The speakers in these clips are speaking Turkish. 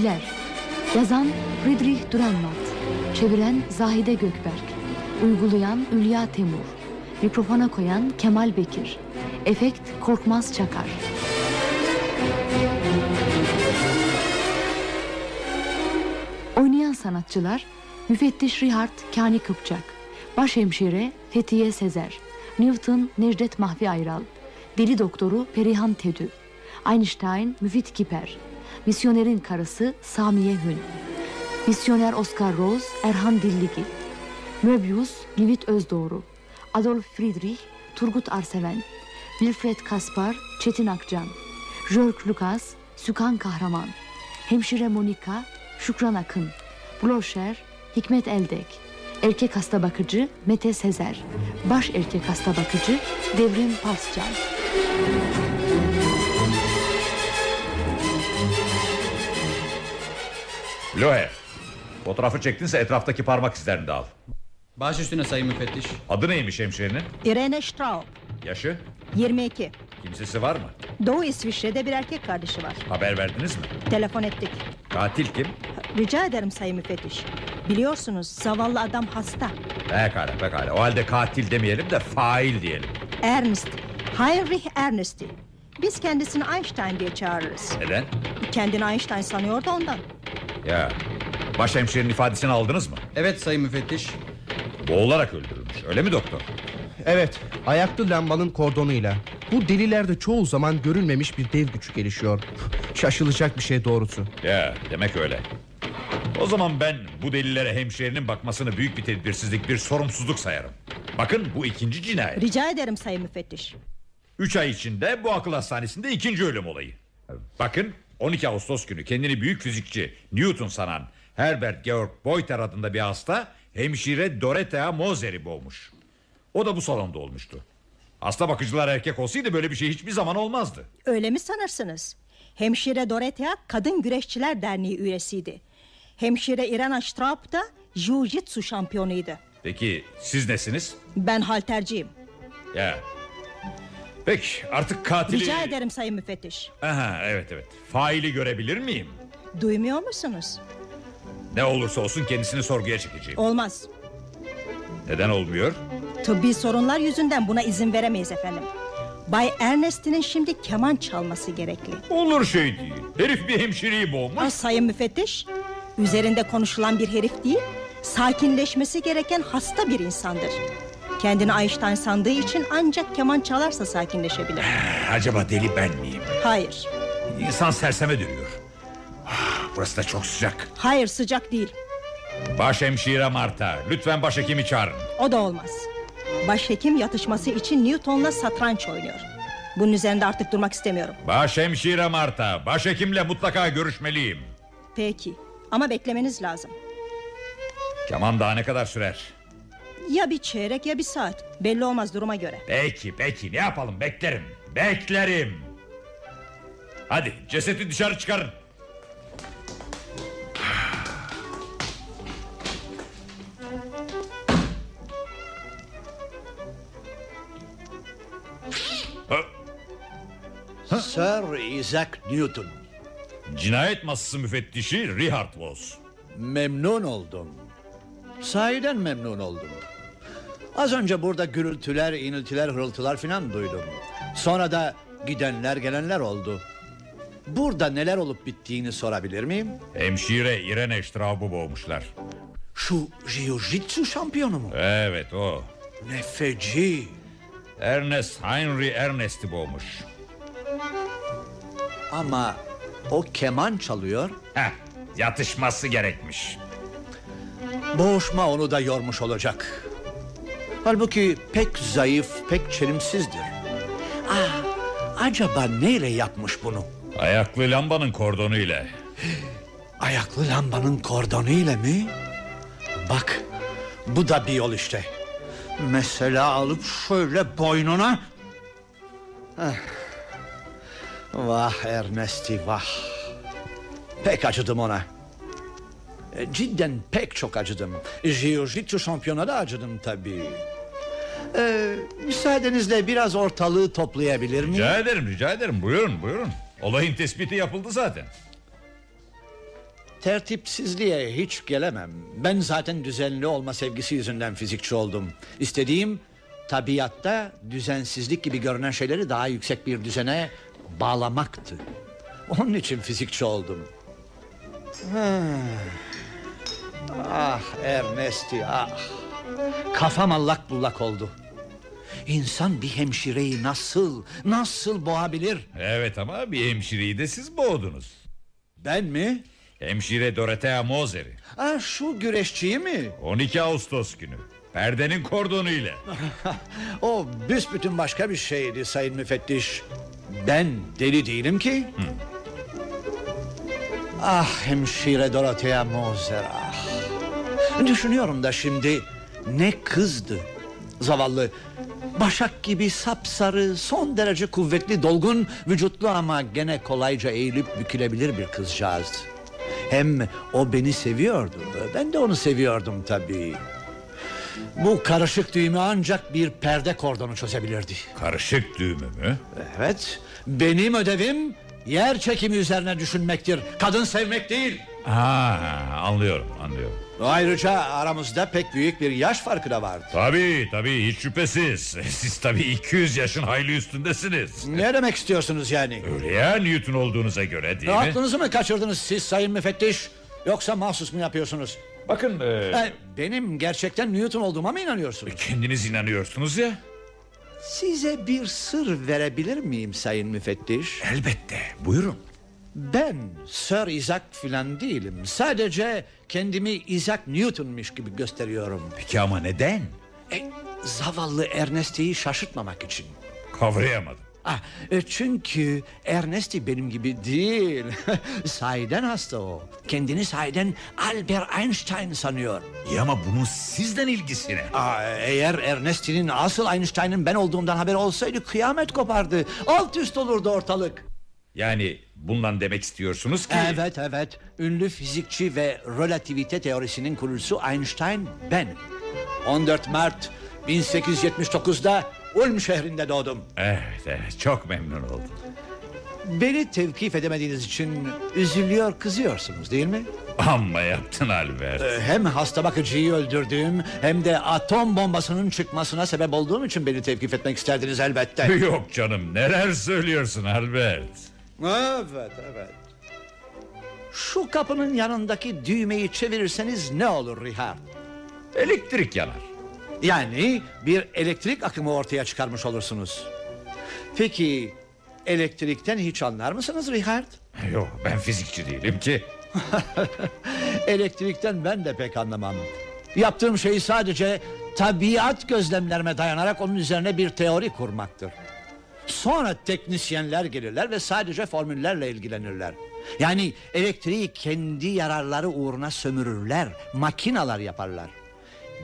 Elçiler Yazan Friedrich Dürrenmatt Çeviren Zahide Gökberk. Uygulayan Ülya Temur. Mikrofona koyan Kemal Bekir. Efekt Korkmaz Çakar. Oynayan sanatçılar Müfettiş Richard Kani Kıpçak Başhemşire Fethiye Sezer Newton Necdet Mahfi Ayral Deli Doktoru Perihan Tedü Einstein Müfit Kiper Misyonerin karısı Samiye Hün. Misyoner Oscar Rose Erhan Dilligil Möbius Livit Özdoğru Adolf Friedrich Turgut Arseven. Wilfred Kaspar Çetin Akcan. Jörg Lucas Sükan Kahraman. Hemşire Monika Şükran Akın. Bloşer Hikmet Eldek. Erkek hasta bakıcı Mete Sezer. Baş erkek hasta bakıcı Devrim Parscan Loher. Fotoğrafı çektinse etraftaki parmak izlerini de al. Baş üstüne sayın müfettiş. Adı neymiş hemşirenin? Irene Straub Yaşı? 22 Kimsesi var mı? Doğu İsviçre'de bir erkek kardeşi var Haber verdiniz mi? Telefon ettik Katil kim? Rica ederim sayın müfettiş Biliyorsunuz zavallı adam hasta Pekala pekala. O halde katil demeyelim de fail diyelim. Ernst Heinrich Ernesti Biz kendisini Einstein diye çağırırız Neden? Kendini Einstein sanıyor da ondan Ya başhemşirenin ifadesini aldınız mı? Evet sayın müfettiş. Boğularak öldürülmüş öyle mi doktor? Evet ayaklı lambanın kordonuyla Bu delilerde çoğu zaman görülmemiş bir dev gücü gelişiyor Şaşılacak bir şey doğrusu Ya demek öyle. O zaman ben bu delillere hemşirenin bakmasını büyük bir tedbirsizlik bir sorumsuzluk sayarım. Bakın bu ikinci cinayet. Rica ederim sayın müfettiş Üç ay içinde bu akıl hastanesinde ikinci ölüm olayı. Bakın 12 Ağustos günü kendini büyük fizikçi Newton sanan Herbert Georg Boyter adında bir hasta hemşire Dorothea Moser'i boğmuş. O da bu salonda olmuştu. Hasta bakıcılar erkek olsaydı böyle bir şey hiçbir zaman olmazdı. Öyle mi sanırsınız? Hemşire Dorothea Kadın Güreşçiler Derneği üyesiydi Hemşire Irena Straub da Jiu-Jitsu şampiyonuydu Peki siz nesiniz? Ben halterciyim Ya. Peki artık katili... Rica ederim sayın müfettiş Aha, evet evet. Faili görebilir miyim? Duymuyor musunuz? Ne olursa olsun kendisini sorguya çekeceğim. Olmaz Neden olmuyor? Tıbbi sorunlar yüzünden buna izin veremeyiz efendim Bay Ernest'inin şimdi keman çalması gerekli Olur şey değil. Herif bir hemşireyi boğmuş. Ah sayın müfettiş Üzerinde konuşulan bir herif değil Sakinleşmesi gereken hasta bir insandır Kendini Einstein sandığı için ancak keman çalarsa sakinleşebilir Acaba deli ben miyim? Hayır İnsan serseme dönüyor. Ah, Burası da çok sıcak. Hayır sıcak değil Başhemşire Marta. Lütfen başhekimi çağırın. O da olmaz Başhekim yatışması için Newton'la satranç oynuyor Bunun üzerinde artık durmak istemiyorum Başhemşire Marta. Başhekimle mutlaka görüşmeliyim. Peki ama beklemeniz lazım Keman daha ne kadar sürer? Ya bir çeyrek ya bir saat. Belli olmaz duruma göre. Peki peki. Ne yapalım? Beklerim. Beklerim. Hadi cesedi dışarı çıkarın. Sir Isaac Newton. Cinayet masası müfettişi Richard Voss. Memnun oldum. Sahiden memnun oldum Az önce burada gürültüler, iniltiler, hırıltılar filan duydum Sonra da gidenler gelenler oldu Burada neler olup bittiğini sorabilir miyim? Hemşire Irene Straub'u boğmuşlar. Şu jiu-jitsu şampiyonu mu? Evet o. Ne feci Ernest Heinrich Ernest'i boğmuş. Ama o keman çalıyor Heh, yatışması gerekmiş. Boğuşma onu da yormuş olacak Halbuki pek zayıf, pek çelimsizdir Ah, acaba neyle yapmış bunu? Ayaklı lambanın kordonu ile. Ayaklı lambanın kordonu ile mi? Bak bu da bir yol işte. Mesela alıp şöyle boynuna... Heh. Vah Ernesti vah. Pek acıdım ona. E, Cidden pek çok acıdım. Jiu-Jitsu şampiyona da acıdım tabii. Ee, müsaadenizle biraz ortalığı toplayabilir miyim? Rica ederim rica ederim buyurun buyurun. Olayın tespiti yapıldı zaten. Tertipsizliğe hiç gelemem. Ben zaten düzenli olma sevgisi yüzünden fizikçi oldum. İstediğim tabiatta düzensizlik gibi görünen şeyleri daha yüksek bir düzene bağlamaktı. Onun için fizikçi oldum. Ha. Ernesti ah. Kafam allak bullak oldu. İnsan bir hemşireyi nasıl, nasıl boğabilir? Evet ama bir hemşireyi de siz boğdunuz. Ben mi? Hemşire Dorothea Moser'i. Ah şu güreşçiyi mi? 12 Ağustos günü. Perdenin kordonu ile. O büsbütün başka bir şeydi sayın müfettiş. Ben deli değilim ki. Ah hemşire Dorothea Moser. Düşünüyorum da şimdi ne kızdı. Zavallı Başak gibi sapsarı, son derece kuvvetli, dolgun, vücutlu ama gene kolayca eğilip bükülebilir bir kızcağızdı. Hem o beni seviyordu, ben de onu seviyordum tabii. Bu karışık düğümü ancak bir perde kordonu çözebilirdi. Karışık düğümü mü? Evet, benim ödevim yer çekimi üzerine düşünmektir. Kadın sevmek değil. Ha, anlıyorum anlıyorum. Ayrıca aramızda pek büyük bir yaş farkı da vardı. Tabii tabii hiç şüphesiz. Siz tabii 200 yaşın hayli üstündesiniz. Ne demek istiyorsunuz yani? Öyle ya Newton olduğunuza göre değil mi? Aklınızı mı kaçırdınız siz sayın müfettiş? Yoksa mahsus mu yapıyorsunuz? Bakın e, E, benim gerçekten Newton olduğuma mı inanıyorsunuz? kendiniz inanıyorsunuz ya. Size bir sır verebilir miyim sayın müfettiş? Elbette buyurun. Ben Sir Isaac filan değilim. Sadece kendimi Isaac Newton'muş gibi gösteriyorum. Peki ama neden? E, zavallı Ernest'i şaşırtmamak için. Kavrayamadım. Ah, e, çünkü Ernesti benim gibi değil. sahiden hasta o. Kendini sahiden Albert Einstein sanıyor. İyi ama bunun sizden ilgisi ne? Aa, eğer Ernesti'nin asıl Einstein'ın ben olduğumdan haber olsaydı kıyamet kopardı. Alt üst olurdu ortalık. Yani bundan demek istiyorsunuz ki... Evet evet. Ünlü fizikçi ve relativite teorisinin kurucusu Einstein ben. 14 Mart 1879'da Ulm şehrinde doğdum. Evet, evet çok memnun oldum. Beni tevkif edemediğiniz için üzülüyor, kızıyorsunuz değil mi? Amma yaptın Albert. Ee, Hem hasta bakıcıyı öldürdüğüm hem de atom bombasının çıkmasına sebep olduğum için beni tevkif etmek isterdiniz elbette. Yok canım neler söylüyorsun Albert. Evet, evet. Şu kapının yanındaki düğmeyi çevirirseniz ne olur Richard? Elektrik yanar. Yani bir elektrik akımı ortaya çıkarmış olursunuz. Peki elektrikten hiç anlar mısınız Richard? Yok ben fizikçi değilim ki. Elektrikten ben de pek anlamam. Yaptığım şey sadece tabiat gözlemlerime dayanarak onun üzerine bir teori kurmaktır. Sonra teknisyenler gelirler ve sadece formüllerle ilgilenirler. Yani elektriği kendi yararları uğruna sömürürler, makinalar yaparlar.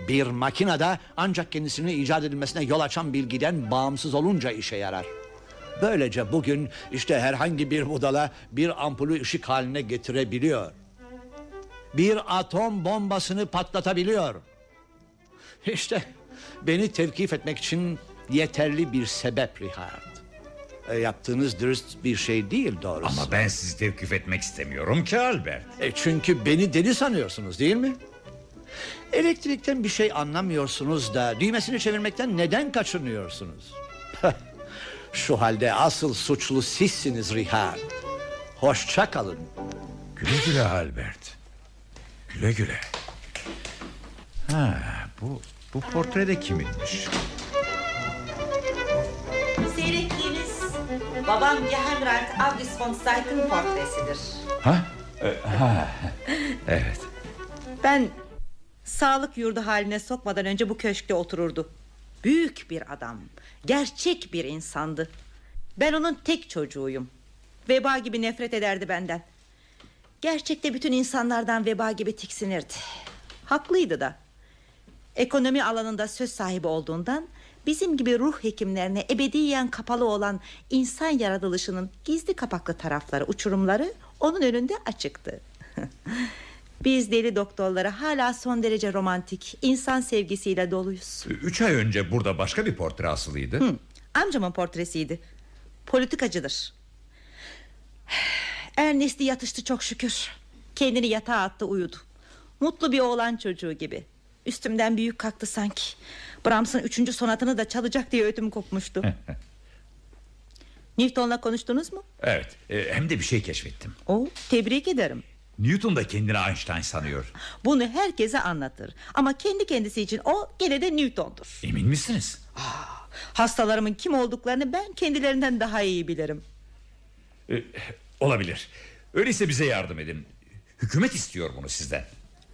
Bir makinada ancak kendisini icat edilmesine yol açan bilgiden bağımsız olunca işe yarar. Böylece bugün işte herhangi bir budala bir ampulü ışık haline getirebiliyor. Bir atom bombasını patlatabiliyor. İşte beni tevkif etmek için yeterli bir sebep Richard. E, yaptığınız dürüst bir şey değil doğrusu. Ama ben sizi tevkif etmek istemiyorum ki Albert. E, çünkü beni deli sanıyorsunuz değil mi? Elektrikten bir şey anlamıyorsunuz da düğmesini çevirmekten neden kaçınıyorsunuz? Şu halde asıl suçlu sizsiniz Richard. Hoşça kalın. Güle güle Albert. Güle güle. Ha, bu bu portre de kiminmiş? Babam Geheimrat August von Steichen portresidir. Ha? E, ha. Evet. Ben sağlık yurdu haline sokmadan önce bu köşkte otururdu. Büyük bir adam, gerçek bir insandı. Ben onun tek çocuğuyum. Veba gibi nefret ederdi benden. Gerçekte bütün insanlardan veba gibi tiksinirdi. Haklıydı da. Ekonomi alanında söz sahibi olduğundan bizim gibi ruh hekimlerine ebediyen kapalı olan insan yaratılışının gizli kapaklı tarafları, uçurumları onun önünde açıktı. Biz deli doktorları hala son derece romantik, insan sevgisiyle doluyuz. Üç ay önce burada başka bir portre asılıydı. Hı, amcamın portresiydi. Politikacıdır. Ernest'i yatıştı çok şükür. Kendini yatağa attı uyudu. Mutlu bir oğlan çocuğu gibi. Üstümden büyük kalktı sanki. Brahms'ın üçüncü sonatını da çalacak diye ödüm kopmuştu. Newton'la konuştunuz mu? Evet e, hem de bir şey keşfettim. O tebrik ederim. Newton da kendini Einstein sanıyor. Bunu herkese anlatır. Ama kendi kendisi için o gene de Newton'dur. Emin misiniz? Hastalarımın kim olduklarını ben kendilerinden daha iyi bilirim. E, olabilir. Öyleyse bize yardım edin. Hükümet istiyor bunu sizden.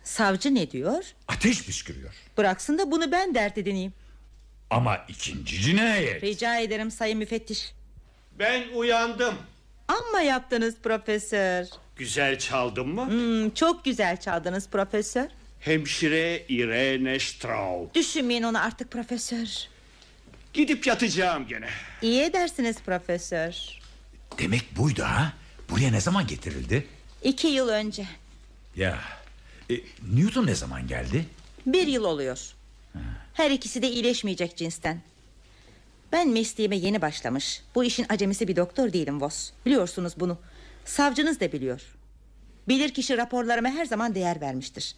Savcı ne diyor? Ateş püskürüyor. Bıraksın da bunu ben dert edineyim. Ama ikinci cinayet. Rica ederim sayın müfettiş. Ben uyandım. Amma yaptınız profesör. Güzel çaldım mı? Hmm, çok güzel çaldınız profesör. Hemşire Irene Straub. Düşünmeyin onu artık profesör. Gidip yatacağım gene. İyi edersiniz profesör. Demek buydu ha? Buraya ne zaman getirildi? İki yıl önce. Ya e, Newton ne zaman geldi? Bir yıl oluyor. Her ikisi de iyileşmeyecek cinsten. Ben mesleğime yeni başlamış. Bu işin acemisi bir doktor değilim Vos. Biliyorsunuz bunu. Savcınız da biliyor. Bilir kişi raporlarıma her zaman değer vermiştir.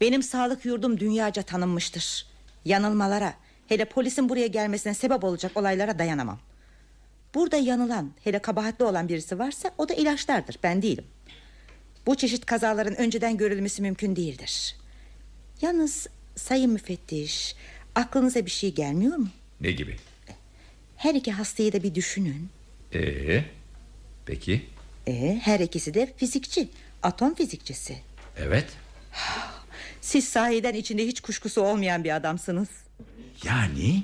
Benim sağlık yurdum dünyaca tanınmıştır. Yanılmalara, hele polisin buraya gelmesine sebep olacak olaylara dayanamam. Burada yanılan, hele kabahatli olan birisi varsa o da ilaçlardır, ben değilim. Bu çeşit kazaların önceden görülmesi mümkün değildir. Yalnız sayın müfettiş, aklınıza bir şey gelmiyor mu? Ne gibi? Her iki hastayı da bir düşünün. Ee, peki E, her ikisi de fizikçi, atom fizikçisi. evet. Siz sahiden içinde hiç kuşkusu olmayan bir adamsınız. Yani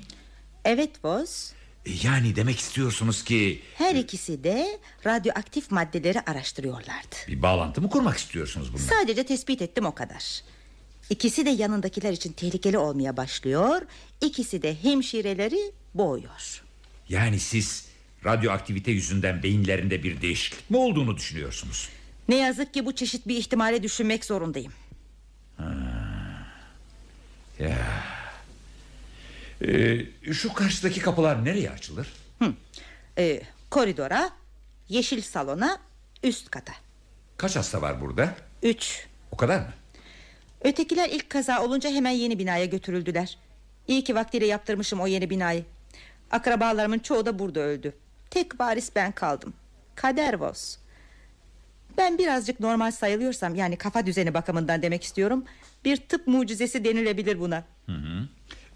Evet Voz. E, yani demek istiyorsunuz ki Her ikisi de radyoaktif maddeleri araştırıyorlardı. bir bağlantı mı kurmak istiyorsunuz bununla? Sadece tespit ettim o kadar. İkisi de yanındakiler için tehlikeli olmaya başlıyor. İkisi de hemşireleri boğuyor. Yani siz radyoaktivite yüzünden beyinlerinde bir değişiklik mi olduğunu düşünüyorsunuz? Ne yazık ki bu çeşit bir ihtimale düşünmek zorundayım. Ya. Ee, şu karşıdaki kapılar nereye açılır? Ee, koridora, yeşil salona, üst kata. Kaç hasta var burada? Üç. O kadar mı? Ötekiler ilk kaza olunca hemen yeni binaya götürüldüler. İyi ki vaktiyle yaptırmışım o yeni binayı. Akrabalarımın çoğu da burada öldü. Tek varis ben kaldım. Kader voz. Ben birazcık normal sayılıyorsam yani kafa düzeni bakımından demek istiyorum. Bir tıp mucizesi denilebilir buna.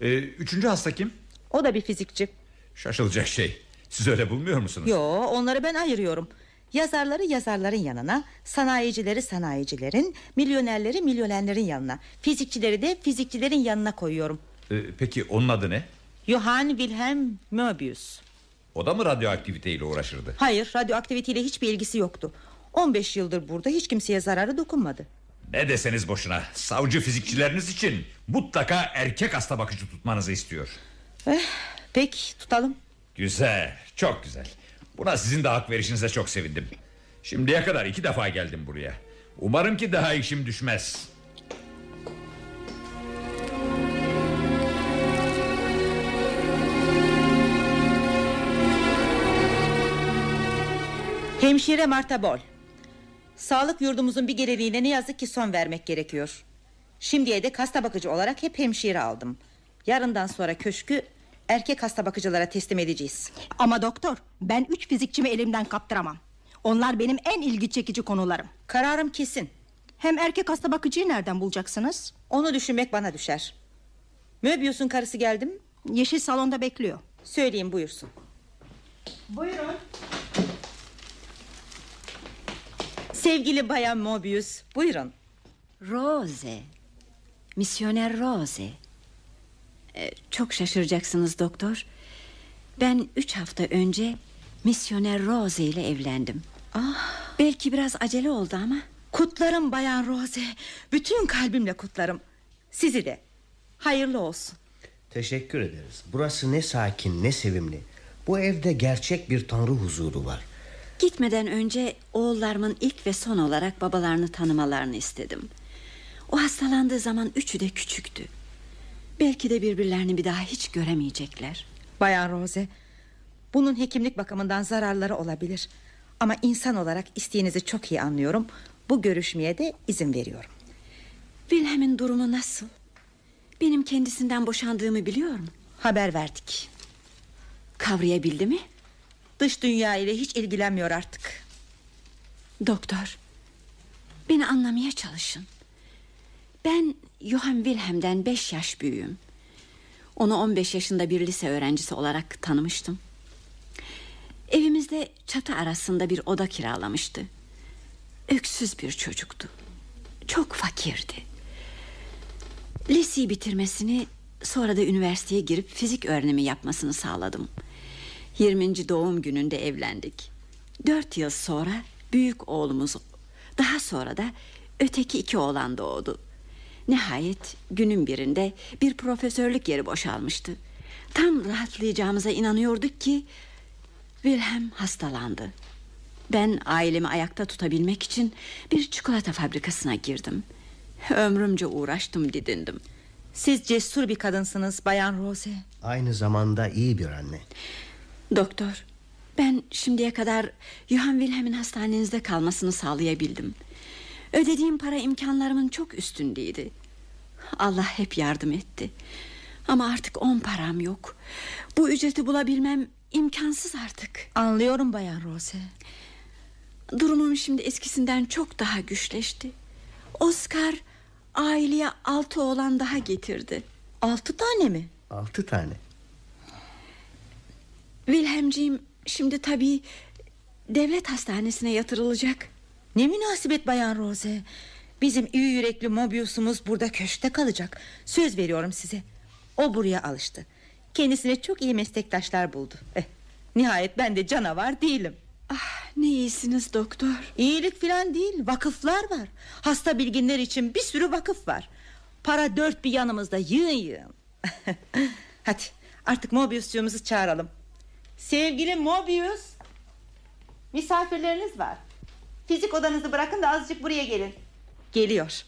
Ee, üçüncü hasta kim? O da bir fizikçi. Şaşılacak şey. Siz öyle bulmuyor musunuz? Yo onları ben ayırıyorum. Yazarları yazarların yanına, sanayicileri sanayicilerin, milyonerleri milyonerlerin yanına, fizikçileri de fizikçilerin yanına koyuyorum. Ee, peki onun adı ne? Johann Wilhelm Möbius. O da mı radyoaktiviteyle uğraşırdı? Hayır, radyoaktiviteyle hiçbir ilgisi yoktu. 15 yıldır burada hiç kimseye zararı dokunmadı. Ne deseniz boşuna. Savcı fizikçileriniz için mutlaka erkek hasta bakıcı tutmanızı istiyor. Eh, peki tutalım. Güzel, çok güzel. Buna sizin de hak verişinize çok sevindim. Şimdiye kadar iki defa geldim buraya. Umarım ki daha işim düşmez. Hemşire Marta Bol. Sağlık yurdumuzun bir geleneğine ne yazık ki son vermek gerekiyor. Şimdiye dek hasta bakıcı olarak hep hemşire aldım. Yarından sonra köşkü erkek hasta bakıcılara teslim edeceğiz. Ama doktor ben üç fizikçimi elimden kaptıramam. Onlar benim en ilgi çekici konularım. Kararım kesin. Hem erkek hasta bakıcıyı nereden bulacaksınız? Onu düşünmek bana düşer. Möbius'un karısı geldi mi? Yeşil salonda bekliyor. Söyleyeyim buyursun. Buyurun. Sevgili bayan Möbius buyurun. Rose. Misyoner Rose. Ee, çok şaşıracaksınız doktor. Ben üç hafta önce misyoner Rose ile evlendim. Ah, Belki biraz acele oldu ama kutlarım bayan Rose. Bütün kalbimle kutlarım. Sizi de. Hayırlı olsun. Teşekkür ederiz. Burası ne sakin ne sevimli. Bu evde gerçek bir tanrı huzuru var. Gitmeden önce oğullarımın ilk ve son olarak babalarını tanımalarını istedim. O hastalandığı zaman üçü de küçüktü. Belki de birbirlerini bir daha hiç göremeyecekler. Bayan Rose. Bunun hekimlik bakımından zararları olabilir. Ama insan olarak isteğinizi çok iyi anlıyorum. Bu görüşmeye de izin veriyorum. Wilhelm'in durumu nasıl? Benim kendisinden boşandığımı biliyor mu? Haber verdik. Kavrayabildi mi? Dış dünya ile hiç ilgilenmiyor artık. Doktor, beni anlamaya çalışın. Ben Johann Wilhelm'den beş yaş büyüğüm. Onu 15 yaşında bir lise öğrencisi olarak tanımıştım. Evimizde çatı arasında bir oda kiralamıştı. Öksüz bir çocuktu. Çok fakirdi. Liseyi bitirmesini sonra da üniversiteye girip fizik öğrenimi yapmasını sağladım. 20. doğum gününde evlendik. Dört yıl sonra büyük oğlumuz daha sonra da öteki iki oğlan doğdu. Nihayet günün birinde bir profesörlük yeri boşalmıştı. Tam rahatlayacağımıza inanıyorduk ki Wilhelm hastalandı. Ben ailemi ayakta tutabilmek için bir çikolata fabrikasına girdim. Ömrümce uğraştım didindim. Siz cesur bir kadınsınız Bayan Rose. Aynı zamanda iyi bir anne. Doktor, ben şimdiye kadar Johann Wilhelm'in hastanenizde kalmasını sağlayabildim. Ödediğim para imkanlarımın çok üstündeydi. Allah hep yardım etti. Ama artık on param yok. Bu ücreti bulabilmem imkansız artık. Anlıyorum Bayan Rose. Durumum şimdi eskisinden çok daha güçleşti. Oscar aileye altı oğlan daha getirdi. Altı tane mi? Altı tane. Wilhelmciğim şimdi tabii devlet hastanesine yatırılacak. Ne münasebet Bayan Rose. Bizim iyi yürekli Mobius'umuz burada köşkte kalacak. Söz veriyorum size. O buraya alıştı. Kendisine çok iyi meslektaşlar buldu. Eh, nihayet ben de canavar değilim. Ah ne iyisiniz doktor. İyilik filan değil vakıflar var. Hasta bilginler için bir sürü vakıf var. Para dört bir yanımızda yığın yığın. Hadi artık Mobius'cuğumuzu çağıralım. Sevgili Mobius. Misafirleriniz var. Fizik odanızı bırakın da azıcık buraya gelin. Geliyor.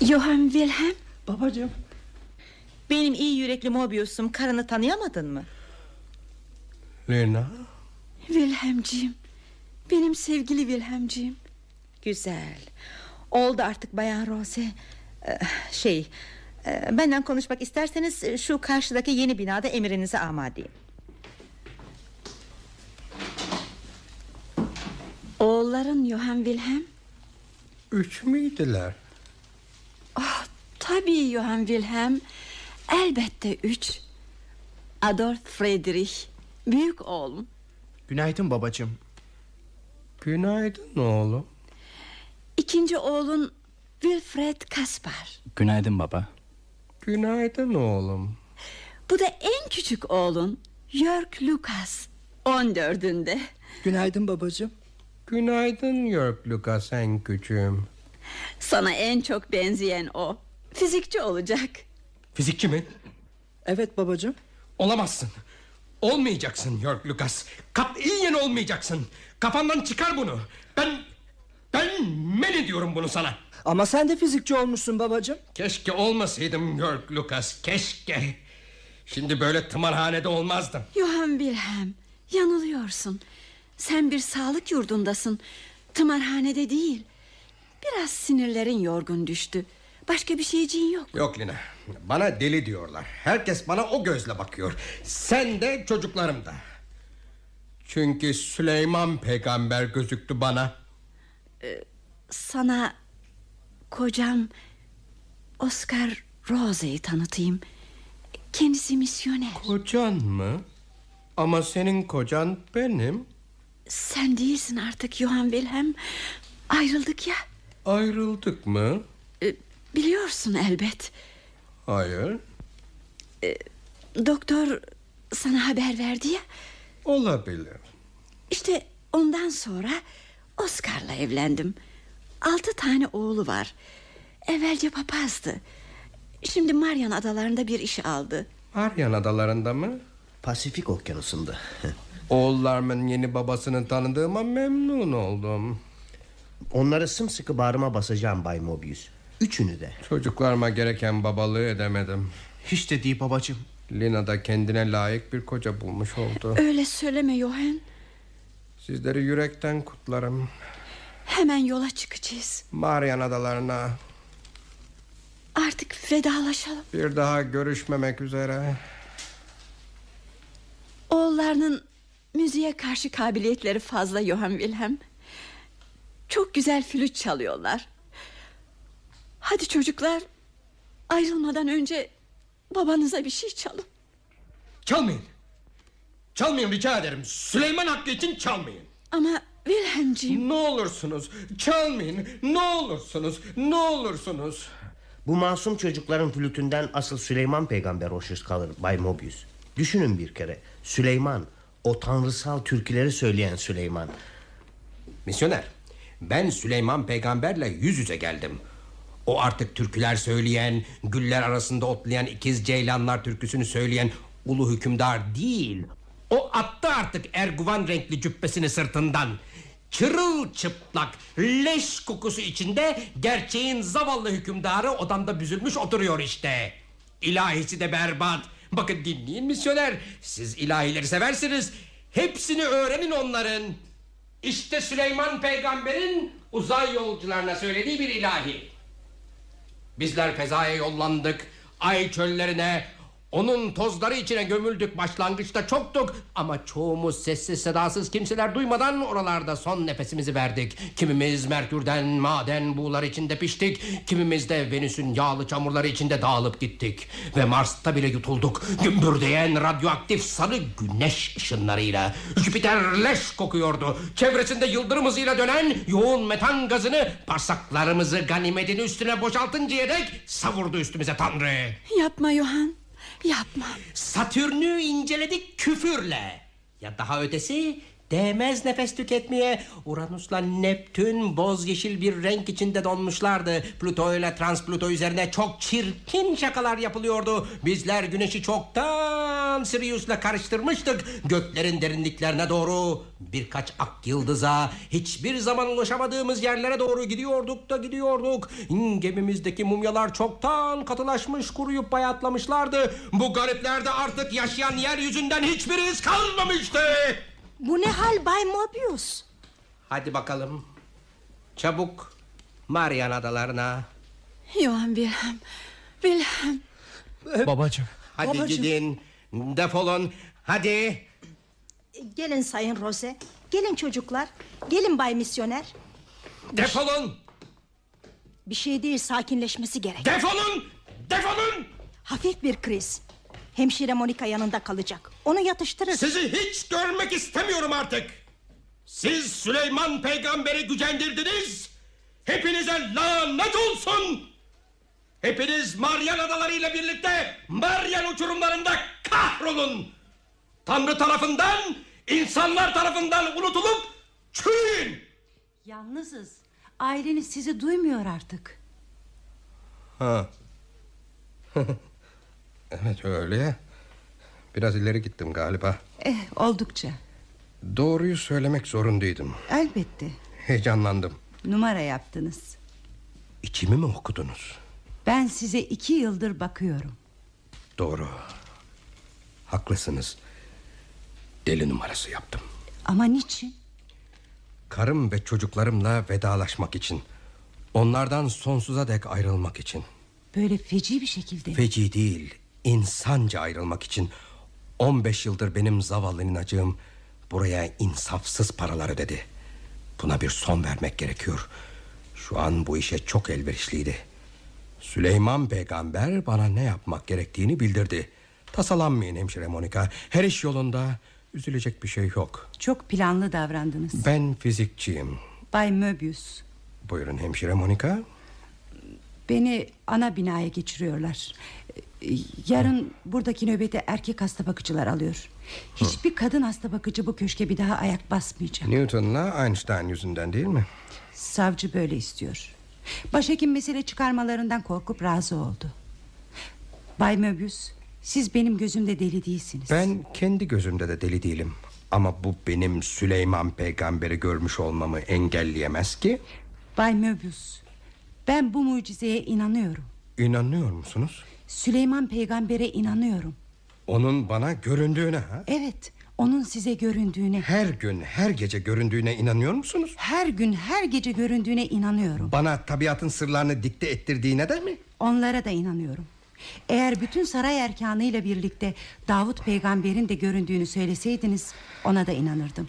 Johann Wilhelm Babacığım. Benim iyi yürekli Mobius'um karını tanıyamadın mı? Lena. Wilhelmciğim. Benim sevgili Wilhelmciğim. Güzel. Oldu artık Bayan Rose. Ee, şey, e, benden konuşmak isterseniz şu karşıdaki yeni binada emrinize amadeyim. Oğulların Johann Wilhelm. Üç müydüler? Ah, tabii Johann Wilhelm. Elbette üç. Adolf Friedrich. Büyük oğlum. Günaydın babacığım. Günaydın oğlum. İkinci oğlun Wilfred Kaspar. Günaydın baba. Günaydın oğlum. Bu da en küçük oğlun Jörg Lucas. On dördünde. Günaydın babacığım. Günaydın Jörg Lucas en küçüğüm. Sana en çok benzeyen o. Fizikçi olacak. Fizikçi mi? Evet babacığım. Olamazsın. Olmayacaksın Jörg Lucas. Katiyen olmayacaksın. Kafandan çıkar bunu. Ben... Ben men ediyorum bunu sana. Ama sen de fizikçi olmuşsun babacığım. Keşke olmasaydım Jörg Lucas. Keşke. Şimdi böyle tımarhanede olmazdım. Johann Wilhelm yanılıyorsun. Sen bir sağlık yurdundasın. Tımarhanede değil. Biraz sinirlerin yorgun düştü. Başka bir şeyciğin yok. Yok Lina. Bana deli diyorlar. Herkes bana o gözle bakıyor. Sen de çocuklarım da. Çünkü Süleyman peygamber gözüktü bana. Sana kocam Oscar Rose'yi tanıtayım. Kendisi misyoner. Kocan mı? Ama senin kocan benim. Sen değilsin artık Johann Wilhelm. Ayrıldık ya. Ayrıldık mı? E, Biliyorsun elbet. Hayır. Doktor sana haber verdi ya. Olabilir. İşte ondan sonra Oscar'la evlendim. Altı tane oğlu var. Evvelce papazdı. Şimdi Marian Adalarında bir iş aldı. Aryan adalarında mı? Pasifik okyanusunda. Oğullarımın yeni babasını tanıdığıma memnun oldum. Onları sımsıkı bağrıma basacağım Bay Mobius. Üçünü de. Çocuklarıma gereken babalığı edemedim. Hiç de değil babacığım. Lina da kendine layık bir koca bulmuş oldu. Öyle söyleme Johan. Sizleri yürekten kutlarım. Hemen yola çıkacağız. Marian Adalarına Artık vedalaşalım. bir daha görüşmemek üzere. Oğullarının müziğe karşı kabiliyetleri fazla Johann Wilhelm. Çok güzel flüt çalıyorlar. Hadi çocuklar ayrılmadan önce babanıza bir şey çalın. Çalmayın. Çalmayın rica ederim. Süleyman Hakkı için çalmayın. Ama Wilhelmciğim Ne olursunuz çalmayın. Ne olursunuz. Ne olursunuz. Bu masum çocukların flütünden asıl Süleyman peygamber hoşnut kalır Bay Mobius. Düşünün bir kere. Süleyman o tanrısal türküleri söyleyen Süleyman. Misyoner ben Süleyman peygamberle yüz yüze geldim. O artık türküler söyleyen, güller arasında otlayan ikiz ceylanlar türküsünü söyleyen ulu hükümdar değil. O attı artık erguvan renkli cübbesini sırtından. Çırılçıplak leş kokusu içinde gerçeğin zavallı hükümdarı odamda büzülmüş oturuyor işte. İlahisi de berbat. Bakın dinleyin misyoner. Siz ilahileri seversiniz. Hepsini öğrenin onların. İşte Süleyman peygamberin uzay yolcularına söylediği bir ilahi. Bizler fezaya yollandık. Ay çöllerine, onun tozları içine gömüldük başlangıçta çoktuk ama çoğumuz sessiz sedasız kimseler duymadan oralarda son nefesimizi verdik. Kimimiz Merkür'den maden buğular içinde piştik, kimimiz de Venüs'ün yağlı çamurları içinde dağılıp gittik. Ve Mars'ta bile yutulduk. Gümbürdeyen radyoaktif sarı güneş ışınlarıyla. Jüpiter leş kokuyordu. Çevresinde yıldırım hızıyla dönen yoğun metan gazını parsaklarımızı ganimetin üstüne boşaltıncaya dek savurdu üstümüze Tanrı. yapma Johann. Yapma. Satürn'ü inceledik küfürle. Ya daha ötesi değmez nefes tüketmeye. Uranüs'la Neptün boz yeşil bir renk içinde donmuşlardı. Plüto ile Transpluto üzerine çok çirkin şakalar yapılıyordu. Bizler güneşi çoktan Sirius'la karıştırmıştık. Göklerin derinliklerine doğru birkaç ak yıldıza hiçbir zaman ulaşamadığımız yerlere doğru gidiyorduk da gidiyorduk. Gemimizdeki mumyalar çoktan katılaşmış kuruyup bayatlamışlardı. Bu gariplerde artık yaşayan yeryüzünden hiçbir iz kalmamıştı. Bu ne hal Bay Mobius? Hadi bakalım. Çabuk Marian Adalarına. Johann Wilhelm. Wilhelm. Babacığım. Hadi Babacığım. gidin. Defolun. Hadi. Gelin Sayın Rose. Gelin çocuklar. Gelin Bay Misyoner. Defolun. Bir şey değil sakinleşmesi gerek. Defolun. Defolun. Hafif bir kriz. Hemşire Monika yanında kalacak. Onu yatıştırır. Sizi hiç görmek istemiyorum artık. Siz Süleyman peygamberi gücendirdiniz. Hepinize lanet olsun. Hepiniz Marian adalarıyla birlikte Marian uçurumlarında kahrolun. Tanrı tarafından, insanlar tarafından unutulup çürüyün. Yalnızız. Aileniz sizi duymuyor artık. Ha. evet öyle. Biraz ileri gittim galiba. Eh oldukça Doğruyu söylemek zorundaydım. elbette Heyecanlandım. numara yaptınız İçimi mi okudunuz? Ben size iki yıldır bakıyorum Doğru. Haklısınız. Deli numarası yaptım. Ama niçin Karım ve çocuklarımla vedalaşmak için. Onlardan sonsuza dek ayrılmak için. Böyle feci bir şekilde? Feci değil, insanca ayrılmak için. 15 yıldır benim zavallı ninacığım buraya insafsız paralar ödedi. Buna bir son vermek gerekiyor. Şu an bu işe çok elverişliydi. Süleyman peygamber bana ne yapmak gerektiğini bildirdi. Tasalanmayın hemşire Monika. Her iş yolunda. Üzülecek bir şey yok. Çok planlı davrandınız Ben fizikçiyim. Bay Möbius Buyurun hemşire Monika. Beni ana binaya geçiriyorlar Yarın buradaki nöbeti erkek hasta bakıcılar alıyor Hiçbir kadın hasta bakıcı bu köşke bir daha ayak basmayacak Newton'la Einstein yüzünden değil mi? Savcı böyle istiyor Başhekim mesele çıkarmalarından korkup razı oldu Bay Möbius Siz benim gözümde deli değilsiniz Ben kendi gözümde de deli değilim. Ama bu benim Süleyman peygamberi görmüş olmamı engelleyemez ki. Bay Möbius Ben bu mucizeye inanıyorum. İnanıyor musunuz? Süleyman peygambere inanıyorum. Onun bana göründüğüne ha? Evet, onun size göründüğüne. Her gün, her gece göründüğüne inanıyor musunuz? Her gün, her gece göründüğüne inanıyorum. Bana tabiatın sırlarını dikte ettirdiğine de mi? Onlara da inanıyorum. Eğer bütün saray erkanıyla birlikte Davut peygamberin de göründüğünü söyleseydiniz ona da inanırdım.